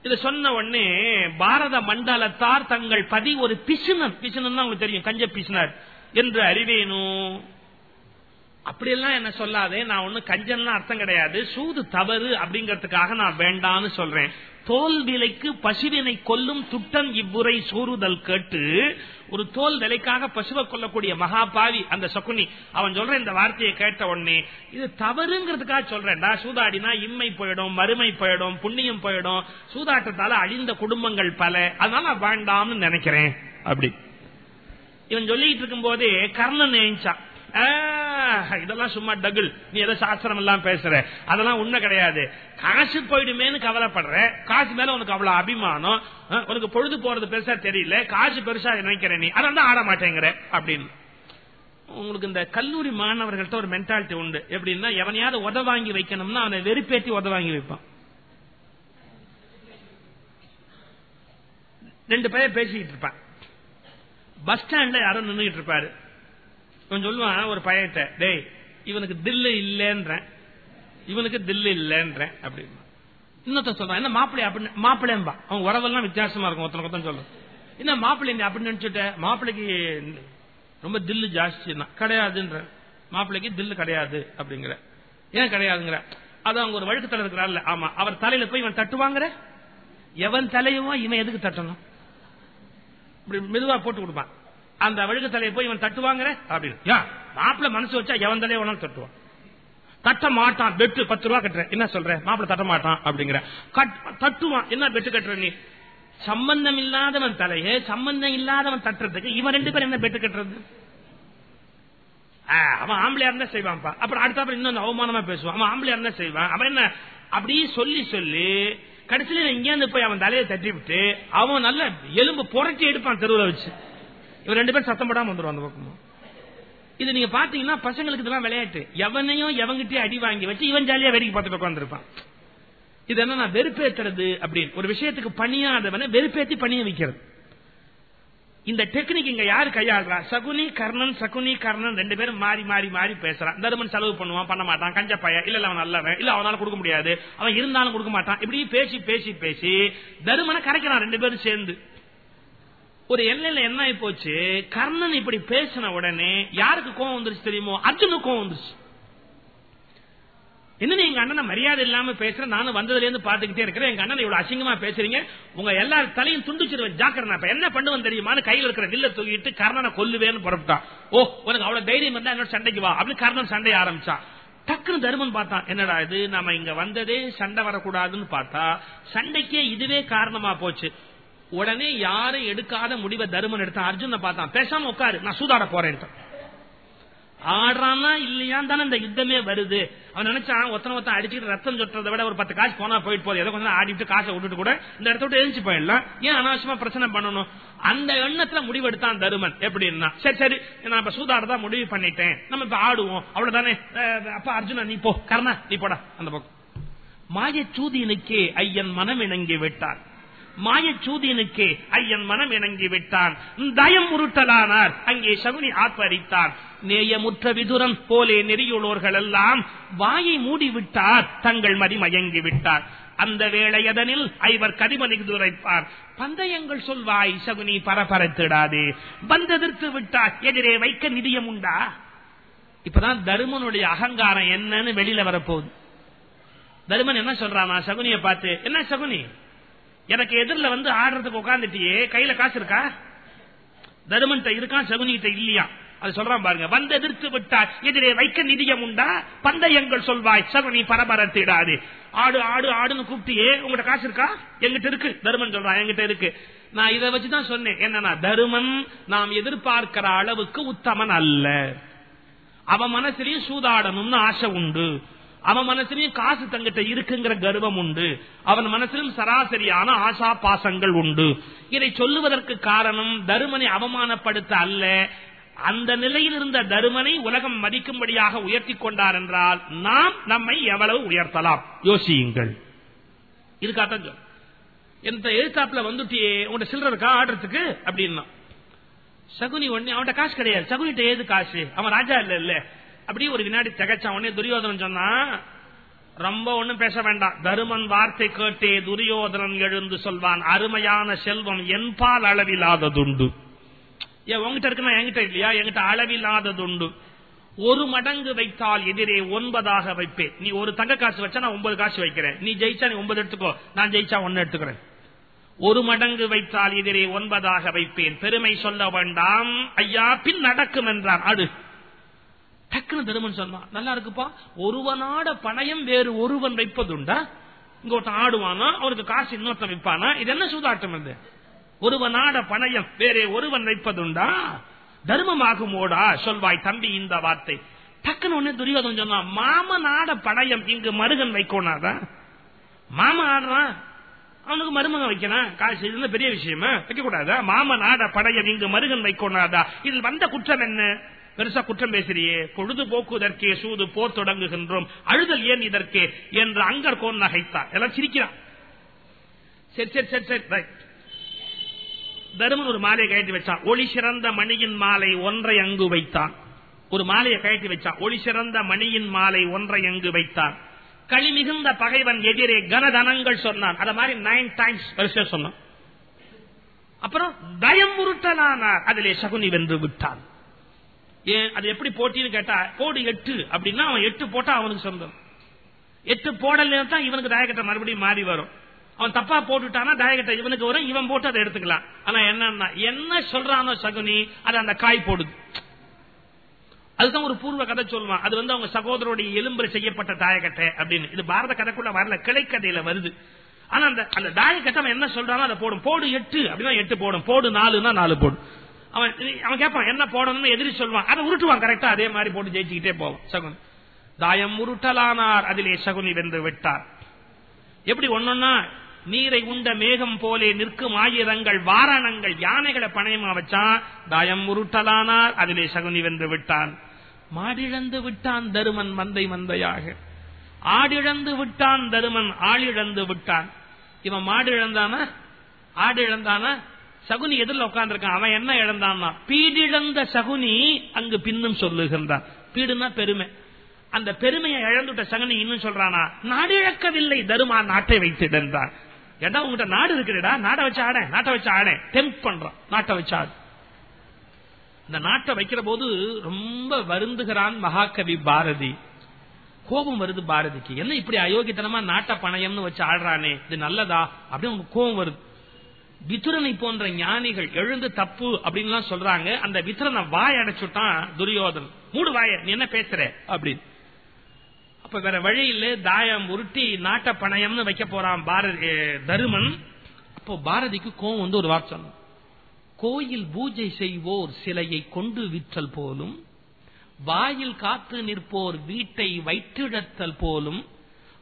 இது சொன்ன உடனே பாரத மண்டலத்தார் தங்கள் பதி ஒரு பிசுனன். பிசுனன் உங்களுக்கு தெரியும் கஞ்ச பிசுனர். என்று அறிவேனும் அப்படியெல்லாம் என்ன சொல்லாதே நான் ஒண்ணு கஞ்சன்லாம் அர்த்தம் கிடையாது. சூது தவறு அப்படிங்கறதுக்காக நான் வேண்டான்னு சொல்றேன். தோல் விலைக்கு பசுவினை கொல்லும் துட்டன் இவ்வுரை சூறுதல் கேட்டு ஒரு தோல் விலைக்காக பசுவை கொல்லக்கூடிய மகாபாவி அந்த சகுனி அவன் சொல்ற இந்த வார்த்தையை கேட்ட உடனே இது தவறுங்கிறதுக்காக சொல்றேன்டா சூதாடினா இம்மை போயிடும் மறுமை போயிடும் புண்ணியம் போயிடும் சூதாட்டத்தால அழிந்த குடும்பங்கள் பல அதனால வேண்டாம்னு நினைக்கிறேன். அப்படி. இவன் சொல்லிட்டு இருக்கும் போதே கர்ணன் நினைச்சான் இதெல்லாம் சும்மா டகுல் நீ ஏதோ சாஸ்திரம் எல்லாம் பேசுற. அதெல்லாம் உண்மை கிடையாது. காசு போயிடுமேனு கவலைப்படுற. காசு மேல உனக்கு அவ்வளவு அபிமானம். உனக்கு பொழுது போறது பெருசா தெரியல. காசு பெருசா நினைக்கிற நீ. அதான் ஆட மாட்டேங்கிற. அப்படின்னு. உங்களுக்கு இந்த கல்லூரி மாணவர்கள்ட்ட ஒரு மென்டாலிட்டி உண்டு. எப்படின்னா எவனையாவது உத வாங்கி வைக்கணும்னா அவனை வெறுப்பேற்றி உத வாங்கி வைப்பான். ரெண்டு பேர் பேசிக்கிட்டு இருப்பான். பஸ் ஸ்டாண்ட்ல யாரும் நின்றுகிட்டு இருப்பாரு. இவன் சொல்லுவான் ஒரு பையன்ட்ட டேய் இவனுக்கு தில்லு இல்லைன்ற இவனுக்கு தில்லு இல்லைன்ற அப்படின்னு இன்னொருத்த சொல்றான் என்ன மாப்பிள்ளை அப்படின்னு மாப்பிள்ளைம்பா அவன் உறவெல்லாம் வித்தியாசமா இருக்கும் ஒருத்தனை கொத்தம் சொல்லும் என்ன மாப்பிள்ளை அப்படின்னு நினைச்சுட்ட? மாப்பிள்ளைக்கு ரொம்ப தில்லு தான் கிடையாதுன்ற. மாப்பிள்ளைக்கு தில்லு கிடையாது அப்படிங்கிற. ஏன் கிடையாதுங்கிற? அது அவங்க ஒரு வழக்கு தலை இருக்கிறாள் ஆமா. அவர் தலையில போய் இவன் தட்டுவாங்கிற? எவன் தலையுமோ இவன் எதுக்கு தட்டணும்? இப்படி மெதுவா போட்டு கொடுப்பான். அந்த வழுக்கு தலையை போய் இவன் தட்டுவாங்கிற? அப்படின்னு. மாப்பிள்ள மனசு வச்சா எவன் தலையை வேணாலும் தட்டுவான். தட்ட மாட்டான் பெட்டு பத்து ரூபா கட்டுறேன் என்ன சொல்றேன் மாப்பிள்ள தட்ட மாட்டான் அப்படிங்கிற. தட்டுவான். என்ன பெட்டு கட்டுற நீ? சம்பந்தம் இல்லாதவன் தலையே சம்பந்தம் இல்லாதவன் தட்டுறதுக்கு இவன் ரெண்டு பேரும் என்ன பெட்டு கட்டுறது? அவன் ஆம்பளையா இருந்தா செய்வான்ப்பா. அப்புறம் அடுத்த இன்னொன்னு அவமானமா பேசுவான். அவன் ஆம்பளையா இருந்தா செய்வான். அவன் என்ன? அப்படியே சொல்லி சொல்லி கடைசியில இங்கேருந்து போய் அவன் தலையை தட்டி விட்டு அவன் நல்ல எலும்பு புரட்டி எடுப்பான் தெருவில் வச்சு. இவன் ரெண்டு பேரும் சத்தம் போடாம வந்துடும் அந்த பக்கமும். இது நீங்க பாத்தீங்கன்னா பசங்களுக்கு இதெல்லாம் விளையாட்டு. எவனையும் எவங்கிட்டே அடி வாங்கி வச்சு இவன் ஜாலியா வேடிக்கை பார்த்துட்டு உட்காந்துருப்பான் இது என்ன வெறுப்பேத்துறது அப்படின்னு. ஒரு விஷயத்துக்கு பணியாதவனை வெறுப்பேத்தி பணிய வைக்கிறது. இந்த டெக்னிக் இங்க யாரு கையாளுறா? சகுனி கர்ணன் சகுனி கர்ணன் ரெண்டு பேரும் மாறி மாறி மாறி பேசுறான். தருமன் செலவு பண்ணுவான் பண்ண மாட்டான். கஞ்ச பைய. இல்ல அவன் நல்லவன். இல்ல அவனால கொடுக்க முடியாது. அவன் இருந்தாலும் கொடுக்க மாட்டான். இப்படி பேசி பேசி பேசி தருமனை கரைக்கிறான் ரெண்டு பேரும் சேர்ந்து. ஒரு எல்லையில என்ன ஆகி போச்சு கர்ணன் இப்படி பேசின உடனே யாருக்கு கோவம் வந்துருச்சு தெரியுமோ? அர்ஜுனுக்கு கோவம் வந்துருச்சு. என்ன எங்க அண்ணனை மரியாதை இல்லாம பேசுறேன் நானும் வந்ததுல இருந்து பாத்துக்கிட்டே இருக்கிறேன். எங்க அண்ணன் இவ்வளவு அசிங்கமா பேசுறீங்க. உங்க எல்லா தலையும் துண்டிச்சிருவேன் ஜாக்கிரதா இப்ப என்ன பண்ணுவேன் தெரியுமான்னு கையில் இருக்கிற வில்ல தூக்கிட்டு கர்ணனை கொல்லுவேன்னு புறப்பட்டான். ஓ உனக்கு அவ்வளவு தைரியம் இருந்தா என்னோட சண்டைக்கு வா அப்படின்னு கர்ணன் சண்டைய ஆரம்பிச்சான். டக்குனு தருமன் பார்த்தான். என்னடா இது? நாம இங்க வந்ததே சண்டை வரக்கூடாதுன்னு பார்த்தா சண்டைக்கே இதுவே காரணமா போச்சு. உடனே யாரும் எடுக்காத முடிவை தருமன் எடுத்தான் அர்ஜுன பார்த்தான். பேசாம உட்காரு நான் சூதாட போறேன் ஆடுறானா இல்லையா தானே இந்த யுத்தமே வருது. அவன் நினைச்சான் ஒத்தனை ஒத்தனை அடிச்சுட்டு ரத்தம் சொட்டுறதை விட ஒரு பத்து காசு போனா போயிட்டு போகுது. ஏதோ கொஞ்சம் ஆடிட்டு காசை விட்டுட்டு கூட இந்த இடத்த விட்டு எழுந்து போயிடலாம். ஏன் அனாவசியமா பிரச்சனை பண்ணணும்? அந்த எண்ணத்துல முடிவெடுத்தான் தருமன். எப்படின்னா சரி சரி நான் இப்ப சூதாடதான் முடிவு பண்ணிட்டேன். நம்ம இப்ப ஆடுவோம். அவ்வளவுதானே. அப்ப அர்ஜுனா நீ போ. கர்ணா நீ போடா. அந்த பக்கம். மாயச்சூதியனுக்கே ஐயன் மனம் இணங்கி விட்டார் மாயச்சூதியனுக்கு ஐயன் மனம் இணங்கி விட்டான். தயம் உருட்டலானார். அங்கே சகுனி ஆர்ப்பரித்தான். நேயமுற்ற விதுரன் போலே நெறியுள்ளோர்கள் எல்லாம் வாயை மூடிவிட்டார். தங்கள் மதி மயங்கி விட்டார். அந்த வேளையதனில் ஐவர் கதிமணி துரைப்பார். பந்தயங்கள் சொல்வாய் சகுனி பரபரத்திடாதே. வந்ததற்கு விட்டார். எதிரே வைக்க நிதியம் உண்டா? இப்பதான் தருமனுடைய அகங்காரம் என்னன்னு வெளியில வரப்போகுது. தருமன் என்ன சொல்றானா? சகுனிய பார்த்து என்ன சகுனி? எனக்கு எதிரில் வந்து ஆடுறதுக்கு உட்காந்துட்டியே கையில காசு இருக்கா? தருமன் இருக்கான் சகுனிகிட்ட இல்லையா? அது சொல்றான் பாருங்க. வந்து எதிர்த்து விட்டார். எதிரே வைக்க நிதியம் உண்டா? பந்தயங்கள் சொல்வாய் சகுனி பரபரத்திடாது ஆடு ஆடு ஆடுன்னு கூப்பிட்டியே உங்ககிட்ட காசு இருக்கா? எங்கிட்ட இருக்கு. தருமன் சொல்றான் எங்கிட்ட இருக்கு. நான் இதை வச்சுதான் சொன்னேன். என்னன்னா தருமன் நாம் எதிர்பார்க்கிற அளவுக்கு உத்தமன் அல்ல. அவன் மனசுலயும் சூதாடணும்னு ஆசை உண்டு. அவன் மனசுலயும் காசு தங்கிட்ட இருக்குங்கிற கர்வம் உண்டு. அவன் மனசிலும் சராசரியான ஆசா பாசங்கள் உண்டு. இதை சொல்லுவதற்கு காரணம் தருமனை அவமானப்படுத்த அல்ல. அந்த நிலையில் இருந்த தருமனை உலகம் மதிக்கும்படியாக உயர்த்தி கொண்டார் என்றால் நாம் நம்மை எவ்வளவு உயர்த்தலாம்? யோசியுங்கள். இதுக்காகத்தான் சொல். எந்த எழுத்தாப்புல வந்துட்டியே உங்கள்ட்ட சில்லற இருக்கா ஆடுறதுக்கு அப்படின்னா. சகுனி ஒண்ணு அவன்கிட்ட காசு கிடையாது. சகுனிட்ட ஏது காசு? அவன் ராஜா இல்ல இல்ல. அப்படி ஒரு வினாடி திகச்சான் உடனே துரியோதனன் சொன்னான் ரொம்ப ஒன்னும் பேச வேண்டாம். தருமன் வார்த்தை கேட்டே துரியோதனன் எழுந்து சொல்வான். அருமையான செல்வம் என்பால் அளவில்லாததுண்டு. ஏன் உங்ககிட்ட இருக்குன்னா என்கிட்ட இல்லையா? என்கிட்ட அளவில்லாததுண்டு. ஒரு மடங்கு வைத்தால் எதிரே ஒன்பதாக வைப்பேன். நீ ஒரு தங்க காசு வச்சா நான் ஒன்பது காசு வைக்கிறேன். நீ ஜெயிச்சா நீ ஒன்பது எடுத்துக்கோ. நான் ஜெயிச்சா ஒன்னு எடுத்துக்கிறேன். ஒரு மடங்கு வைத்தால் எதிரே ஒன்பதாக வைப்பேன். பெருமை சொல்ல வேண்டாம். ஐயா பின் நடக்கும் என்றான். அடு. டக்குன்னு தருமன் சொன்னான் நல்லா இருக்குப்பா. ஒருவனாட பணயம் வேறு ஒருவன் வைப்பதுண்டா? இங்க ஒருத்தன் ஆடுவானா? அவருக்கு காசு இன்னொருத்தன் வைப்பானா இது என்ன சூதாட்டம் இது? ஒருவனாட பணயம் வேறே ஒருவன் வைப்பதுண்டா? தர்மமாகுமோடா? சொல்வாய் தம்பி இந்த வார்த்தை. டக்குன்னு ஒண்ணு துரியோதன் சொன்னான் மாமனாட பணயம் இங்கு மருகன் வைக்கோனாதான் மாம ஆடுறான். அவனுக்கு மருமகன் வைக்கணும். காசு இது பெரிய விஷயமா? வைக்க கூடாதா மாம நாட படையம் இங்கு மருகன் வைக்கோனாதா? இதில் வந்த குற்றம் என்ன? பெருசா குற்றம் பேசுறியே? பொழுது போக்குவதற்கே சூது போர் தொடங்குகின்றோம். அழுதல் ஏன் இதற்கே? என்று அங்கர் கோன் நகைத்தார். எல்லாம் சிரிக்கிறான். சரி சரி சரி சரி ரைட் தருமன் ஒரு மாலையை கழட்டி வச்சான். ஒளி சிறந்த மணியின் மாலை ஒன்றை அங்கு வைத்தான். ஒரு மாலையை கழட்டி வச்சான். ஒளி சிறந்த மணியின் மாலை ஒன்றை அங்கு வைத்தான். களி மிகுந்த பகைவன் எதிரே கனதனங்கள் சொன்னான். அத மாதிரி நைன் டைம்ஸ் வரிசையா சொன்னான். அப்புறம் தயம் உருட்டலானார் அதிலே சகுனி வென்று விட்டான். ஏன் அது எப்படி போட்டின்னு கேட்டா போடு எட்டு அப்படின்னா அவன் எட்டு போட்டா அவனுக்கு சொந்தம். எட்டு போடலாம் தான் இவனுக்கு தாயக்கட்டை மறுபடியும் மாறி வரும். அவன் தப்பா போட்டுட்டானா தாயக்கட்டை இவனுக்கு வரும் இவன் போட்டு அதை எடுத்துக்கலாம். ஆனா என்னன்னா என்ன சொல்றானோ சகுனி அது அந்த காய் போடுது. அதுதான் ஒரு பூர்வ கதை சொல்லுவான். அது வந்து அவங்க சகோதரோடைய எலும்புல செய்யப்பட்ட தாயக்கட்டை அப்படின்னு. இது பாரத கதைக்குள்ள வரல கிளைக்கதையில வருது. ஆனா அந்த அந்த தாயக்கட்டை அவன் என்ன சொல்றானோ அதை போடும். போடு எட்டு அப்படின்னா எட்டு போடும். போடு நாலுன்னா நாலு போடும். அவன் அவன் கேட்பான் என்ன போடணும்னு எதிரி சொல்லுவான். அதை உருட்டுவான் கரெக்டா அதே மாதிரி போட்டு ஜெயிச்சுக்கிட்டே போவான் சகுனி. தாயம் உருட்டலானார் அதிலே சகுனி வென்று விட்டார். எப்படி ஒன்னொன்னா நீரை உண்ட மேகம் போலே நிற்கும் ஆயுதங்கள் வாரணங்கள் யானைகளை பணையமா வச்சான் தாயம் உருட்டலானார் அதிலே சகுனி வென்று விட்டான். மாடிழந்து விட்டான் தருமன் மந்தை மந்தையாக. ஆடிழந்து விட்டான் தருமன் ஆளிழந்து விட்டான். இவன் மாடு இழந்தானா சகுனி எதிரில் உட்கார்ந்துருக்கான். அவன் என்ன இழந்தான்னா பீடிழந்த சகுனி அங்கு பின்னும் சொல்லுகின்றான். பீடுனா பெருமை. அந்த பெருமையை இழந்துட்ட சகுனி இன்னும் சொல்றானா நாடு இழக்கவில்லை தருமா நாட்டை வைத்திடன்றான் ஏடா உங்ககிட்ட நாடு இருக்குடா நாட்டை வச்சு ஆட நாட்டை வச்சு ஆட டெம்ப் பண்றான் நாட்டை வச்சு ஆடு. இந்த நாட்டை வைக்கிற போது ரொம்ப வருந்துகிறான் மகாகவி பாரதி. கோபம் வருது பாரதிக்கு. என்ன இப்படி அயோக்கியத்தனமா நாட்ட பணயம்னு வச்சு ஆடுறானே இது நல்லதா? அப்படின்னு கோபம் வருது. விதுரனை போன்ற ஞானிகள் எழுந்து தப்பு அப்படின்னு சொல்றாங்க. அந்த விதுரனை வாய் அடைச்சுட்டான் துரியோதன். மூடு வாய நீ என்ன பேசுற? அப்படின்னு. அப்ப வேற வழி இல்ல. தாயம் உருட்டி நாட்ட பணயம்னு வைக்க போறான் பாரதி தருமன். அப்போ பாரதிக்கு கோவம் வந்து ஒரு வார்த்தை கோயில் பூஜை செய்வோர் சிலையை கொண்டு விற்றல் போலும் வாயில் காத்து நிற்போர் வீட்டை வைத்திடத்தல் போலும்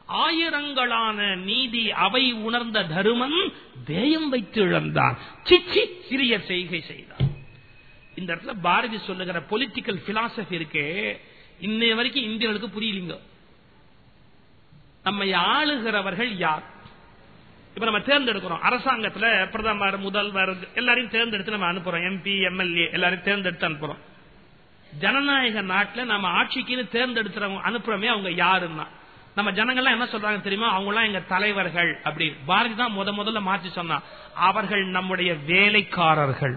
ஆயிரங்களான நீதி அவை உணர்ந்த தருமன் தேயம் வைத்து இழந்தான். சிச்சி சிறிய செய்கை செய்தான். இந்த இடத்துல பாரதி சொல்லுகிற பொலிட்டிக்கல் பிலாசபி இருக்கு. இன்னைய வரைக்கும் இந்தியர்களுக்கு புரியலீங்க. நம்மை ஆளுகிறவர்கள் யார்? இப்ப நம்ம தேர்ந்தெடுக்கிறோம். அரசாங்கத்துல பிரதமர் முதல்வர் எல்லாரையும் தேர்ந்தெடுத்து நம்ம அனுப்புறோம். எம்பி எம்எல்ஏ எல்லாரையும் தேர்ந்தெடுத்து அனுப்புறோம். ஜனநாயக நாட்டில் நம்ம ஆட்சிக்குன்னு தேர்ந்தெடுத்துறவங்க அனுப்புறமே அவங்க யாருன்னா? நம்ம ஜனங்கள்லாம் என்ன சொல்றாங்க தெரியுமா? அவங்க எல்லாம் எங்க தலைவர்கள் அப்படி பாரதி தான் முத முதல்ல மாற்றி சொன்னா. அவர்கள் நம்முடைய வேலைக்காரர்கள்.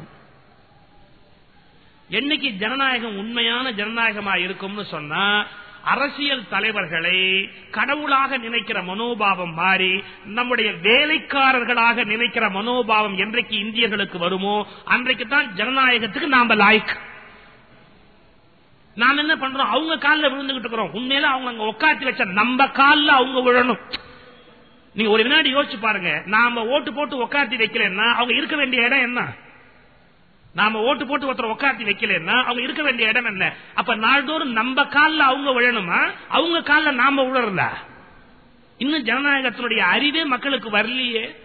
என்னைக்கு ஜனநாயகம் உண்மையான ஜனநாயகமா இருக்கும்னு சொன்னா அரசியல் தலைவர்களை கடவுளாக நினைக்கிற மனோபாவம் மாறி நம்முடைய வேலைக்காரர்களாக நினைக்கிற மனோபாவம் என்றைக்கு இந்தியர்களுக்கு வருமோ அன்றைக்கு தான் ஜனநாயகத்துக்கு நாம லாய்க்கு நாம் என்ன பண்றோம்? அவங்க காலில் விழுந்துகிட்டு இருக்கிறோம். உண்மையில அவங்க அங்க உட்காந்து வச்ச நம்ம காலில் அவங்க விழணும். நீங்க ஒரு வினாடி யோசிச்சு பாருங்க. நாம ஓட்டு போட்டு உட்காந்து வைக்கலன்னா அவங்க இருக்க வேண்டிய இடம் என்ன? நாம ஓட்டு போட்டு ஒருத்தர் உட்காந்து வைக்கலன்னா அவங்க இருக்க வேண்டிய இடம் என்ன? அப்ப நாள்தோறும் நம்ம காலில் அவங்க விழணுமா? அவங்க காலில் நாம விழறல இன்னும் ஜனநாயகத்தினுடைய அறிவே மக்களுக்கு வரலையே.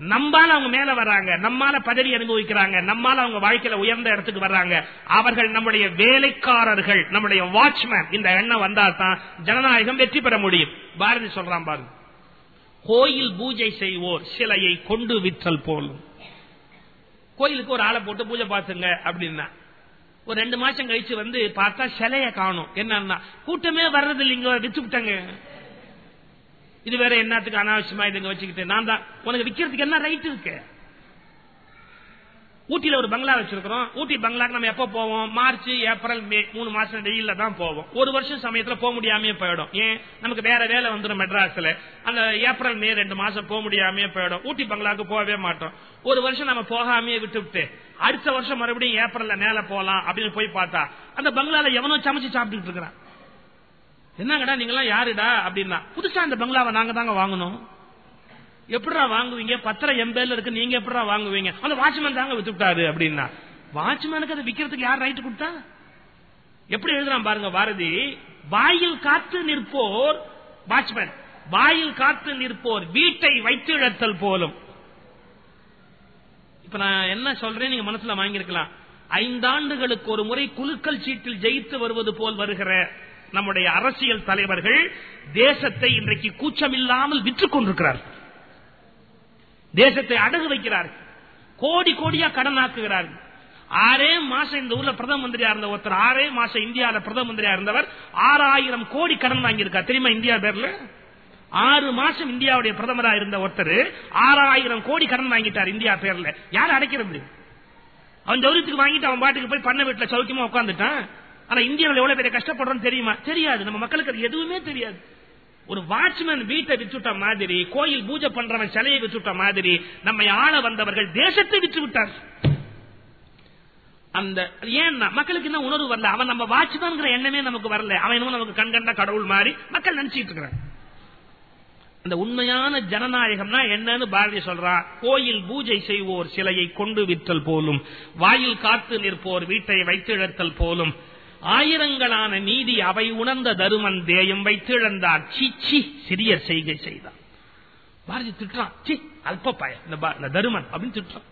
நம்மால அவங்க மேல வர்றாங்க நம்மால பதவி அனுபவிக்கிறாங்க நம்மால அவங்க வாழ்க்கையில உயர்ந்த இடத்துக்கு வர்றாங்க. அவர்கள் நம்முடைய வேலைக்காரர்கள் நம்முடைய வாட்ச்மேன் இந்த எண்ணம் வந்தால் தான் ஜனநாயகம் வெற்றி பெற முடியும். பாரதி சொல்றான் பாருங்க. கோயில் பூஜை செய்வோர் சிலையை கொண்டு விற்றல் போலும். கோயிலுக்கு ஒரு ஆளை போட்டு பூஜை பார்த்துங்க அப்படின்னா. ஒரு ரெண்டு மாசம் கழிச்சு வந்து பார்த்தா சிலைய காணும். என்னன்னா கூட்டமே வர்றது இல்லைங்க வித்து விட்டாங்க இது வேற என்னத்துக்கு அனாவசியமா இதுங்க வச்சுக்கிட்டு? நான் தான். உனக்கு விக்கிறதுக்கு என்ன ரைட் இருக்கு? ஊட்டியில ஒரு பங்களா வச்சிருக்கிறோம். ஊட்டி பங்களாக்கு நம்ம எப்ப போவோம்? மார்ச் ஏப்ரல் மே மூணு மாசம் வெயில தான் போவோம். ஒரு வருஷம் சமயத்துல போக முடியாமே போயிடும். ஏன்? நமக்கு வேற வேலை வந்துடும் மெட்ராஸ்ல. அந்த ஏப்ரல் மே ரெண்டு மாசம் போக முடியாமே போயிடும். ஊட்டி பங்களாக்கு போகவே மாட்டோம். ஒரு வருஷம் நம்ம போகாமே விட்டு அடுத்த வருஷம் மறுபடியும் ஏப்ரல்ல மேல போலாம் அப்படின்னு போய் பார்த்தா அந்த பங்களால எவனோ சமைச்சு சாப்பிட்டுட்டு இருக்கிறான். என்னங்கடா நீங்களாம் யாருடா? அப்படின்னா புதுசா இந்த பங்களாவை நாங்க தாங்க வாங்கணும். எப்படிடா வாங்குவீங்க? பத்திரம் எம்பேல இருக்கு நீங்க எப்படிடா வாங்குவீங்க? அந்த வாட்ச்மேன் தாங்க வித்துட்டாரு அப்படின்னா வாட்ச்மேனுக்கு அதை விக்கிறதுக்கு யார் ரைட் கொடுத்தா? எப்படி எழுதுறான் பாருங்க பாரதி வாயில் காத்து நிற்போர் வாட்ச்மேன் வாயில் காத்து நிற்போர் வீட்டை வைத்து இழத்தல் போலும். இப்ப நான் என்ன சொல்றேன் நீங்க மனசுல வாங்கியிருக்கலாம். ஐந்தாண்டுகளுக்கு ஒரு முறை குலுக்கல் சீட்டில் ஜெயித்து வருவது போல் வருகிற நம்முடைய அரசியல் தலைவர்கள் தேசத்தை இன்றைக்கு கூச்சமில்லாமல் விற்றுக் கொண்டிருக்கிறார்கள். தேசத்தை அடகு வைக்கிறார்கள். கோடி கோடியா கடனாக்குகிறார்கள் ஆறே மாசம் இந்த ஊர்ல பிரதம மந்திரியா இருந்த ஒருத்தர் ஆறே மாசம் இந்தியாவில பிரதம மந்திரியா இருந்தவர் ஆறாயிரம் கோடி கடன் வாங்கியிருக்கார். தெரியுமா இந்தியா பேர்ல? ஆறு மாசம் இந்தியாவுடைய பிரதமரா இருந்த ஒருத்தர் ஆறாயிரம் கோடி கடன் வாங்கிட்டார் இந்தியா பேர்ல. யார் அடைக்கிறது அவன் ஜவுரியத்துக்கு வாங்கிட்டு அவன் பாட்டுக்கு போய் பண்ண வீட்டுல சௌக்கியமா உட்காந்துட்டான் ஆனா இந்தியாவில் எவ்வளவு பெரிய கஷ்டப்படுறோம் தெரியுமா? தெரியாது. நம்ம மக்களுக்கு அது எதுவுமே தெரியாது. ஒரு வாட்ச்மேன் வீட்டை விற்றுட்ட மாதிரி கோயில் பூஜை பண்றவன் சிலையை விற்றுட்ட மாதிரி நம்மை ஆள வந்தவர்கள் தேசத்தை விற்று விட்டார். அந்த ஏன்னா மக்களுக்கு என்ன உணர்வு வரல. அவன் நம்ம வாட்ச்மேன்ங்கிற எண்ணமே நமக்கு வரல. அவன் இன்னும் நமக்கு கண்கண்ட கடவுள் மாதிரி மக்கள் நினைச்சிட்டு இருக்கிறான் அந்த உண்மையான ஜனநாயகம்னா என்னன்னு பாரதி சொல்றா கோயில் பூஜை செய்வோர் சிலையை கொண்டு விற்றல் போலும் வாயில் காத்து நிற்போர் வீட்டை வைத்திழத்தல் போலும் ஆயிரங்களான நீதி அவை உணர்ந்த தருமன் தேயம் வைத்திழந்தார். சிச்சி சிறிய செய்கை செய்தார் பாரதி திட்டுறான். சி அல்ப பய இந்த தருமன் அப்படின்னு திட்டுறான்.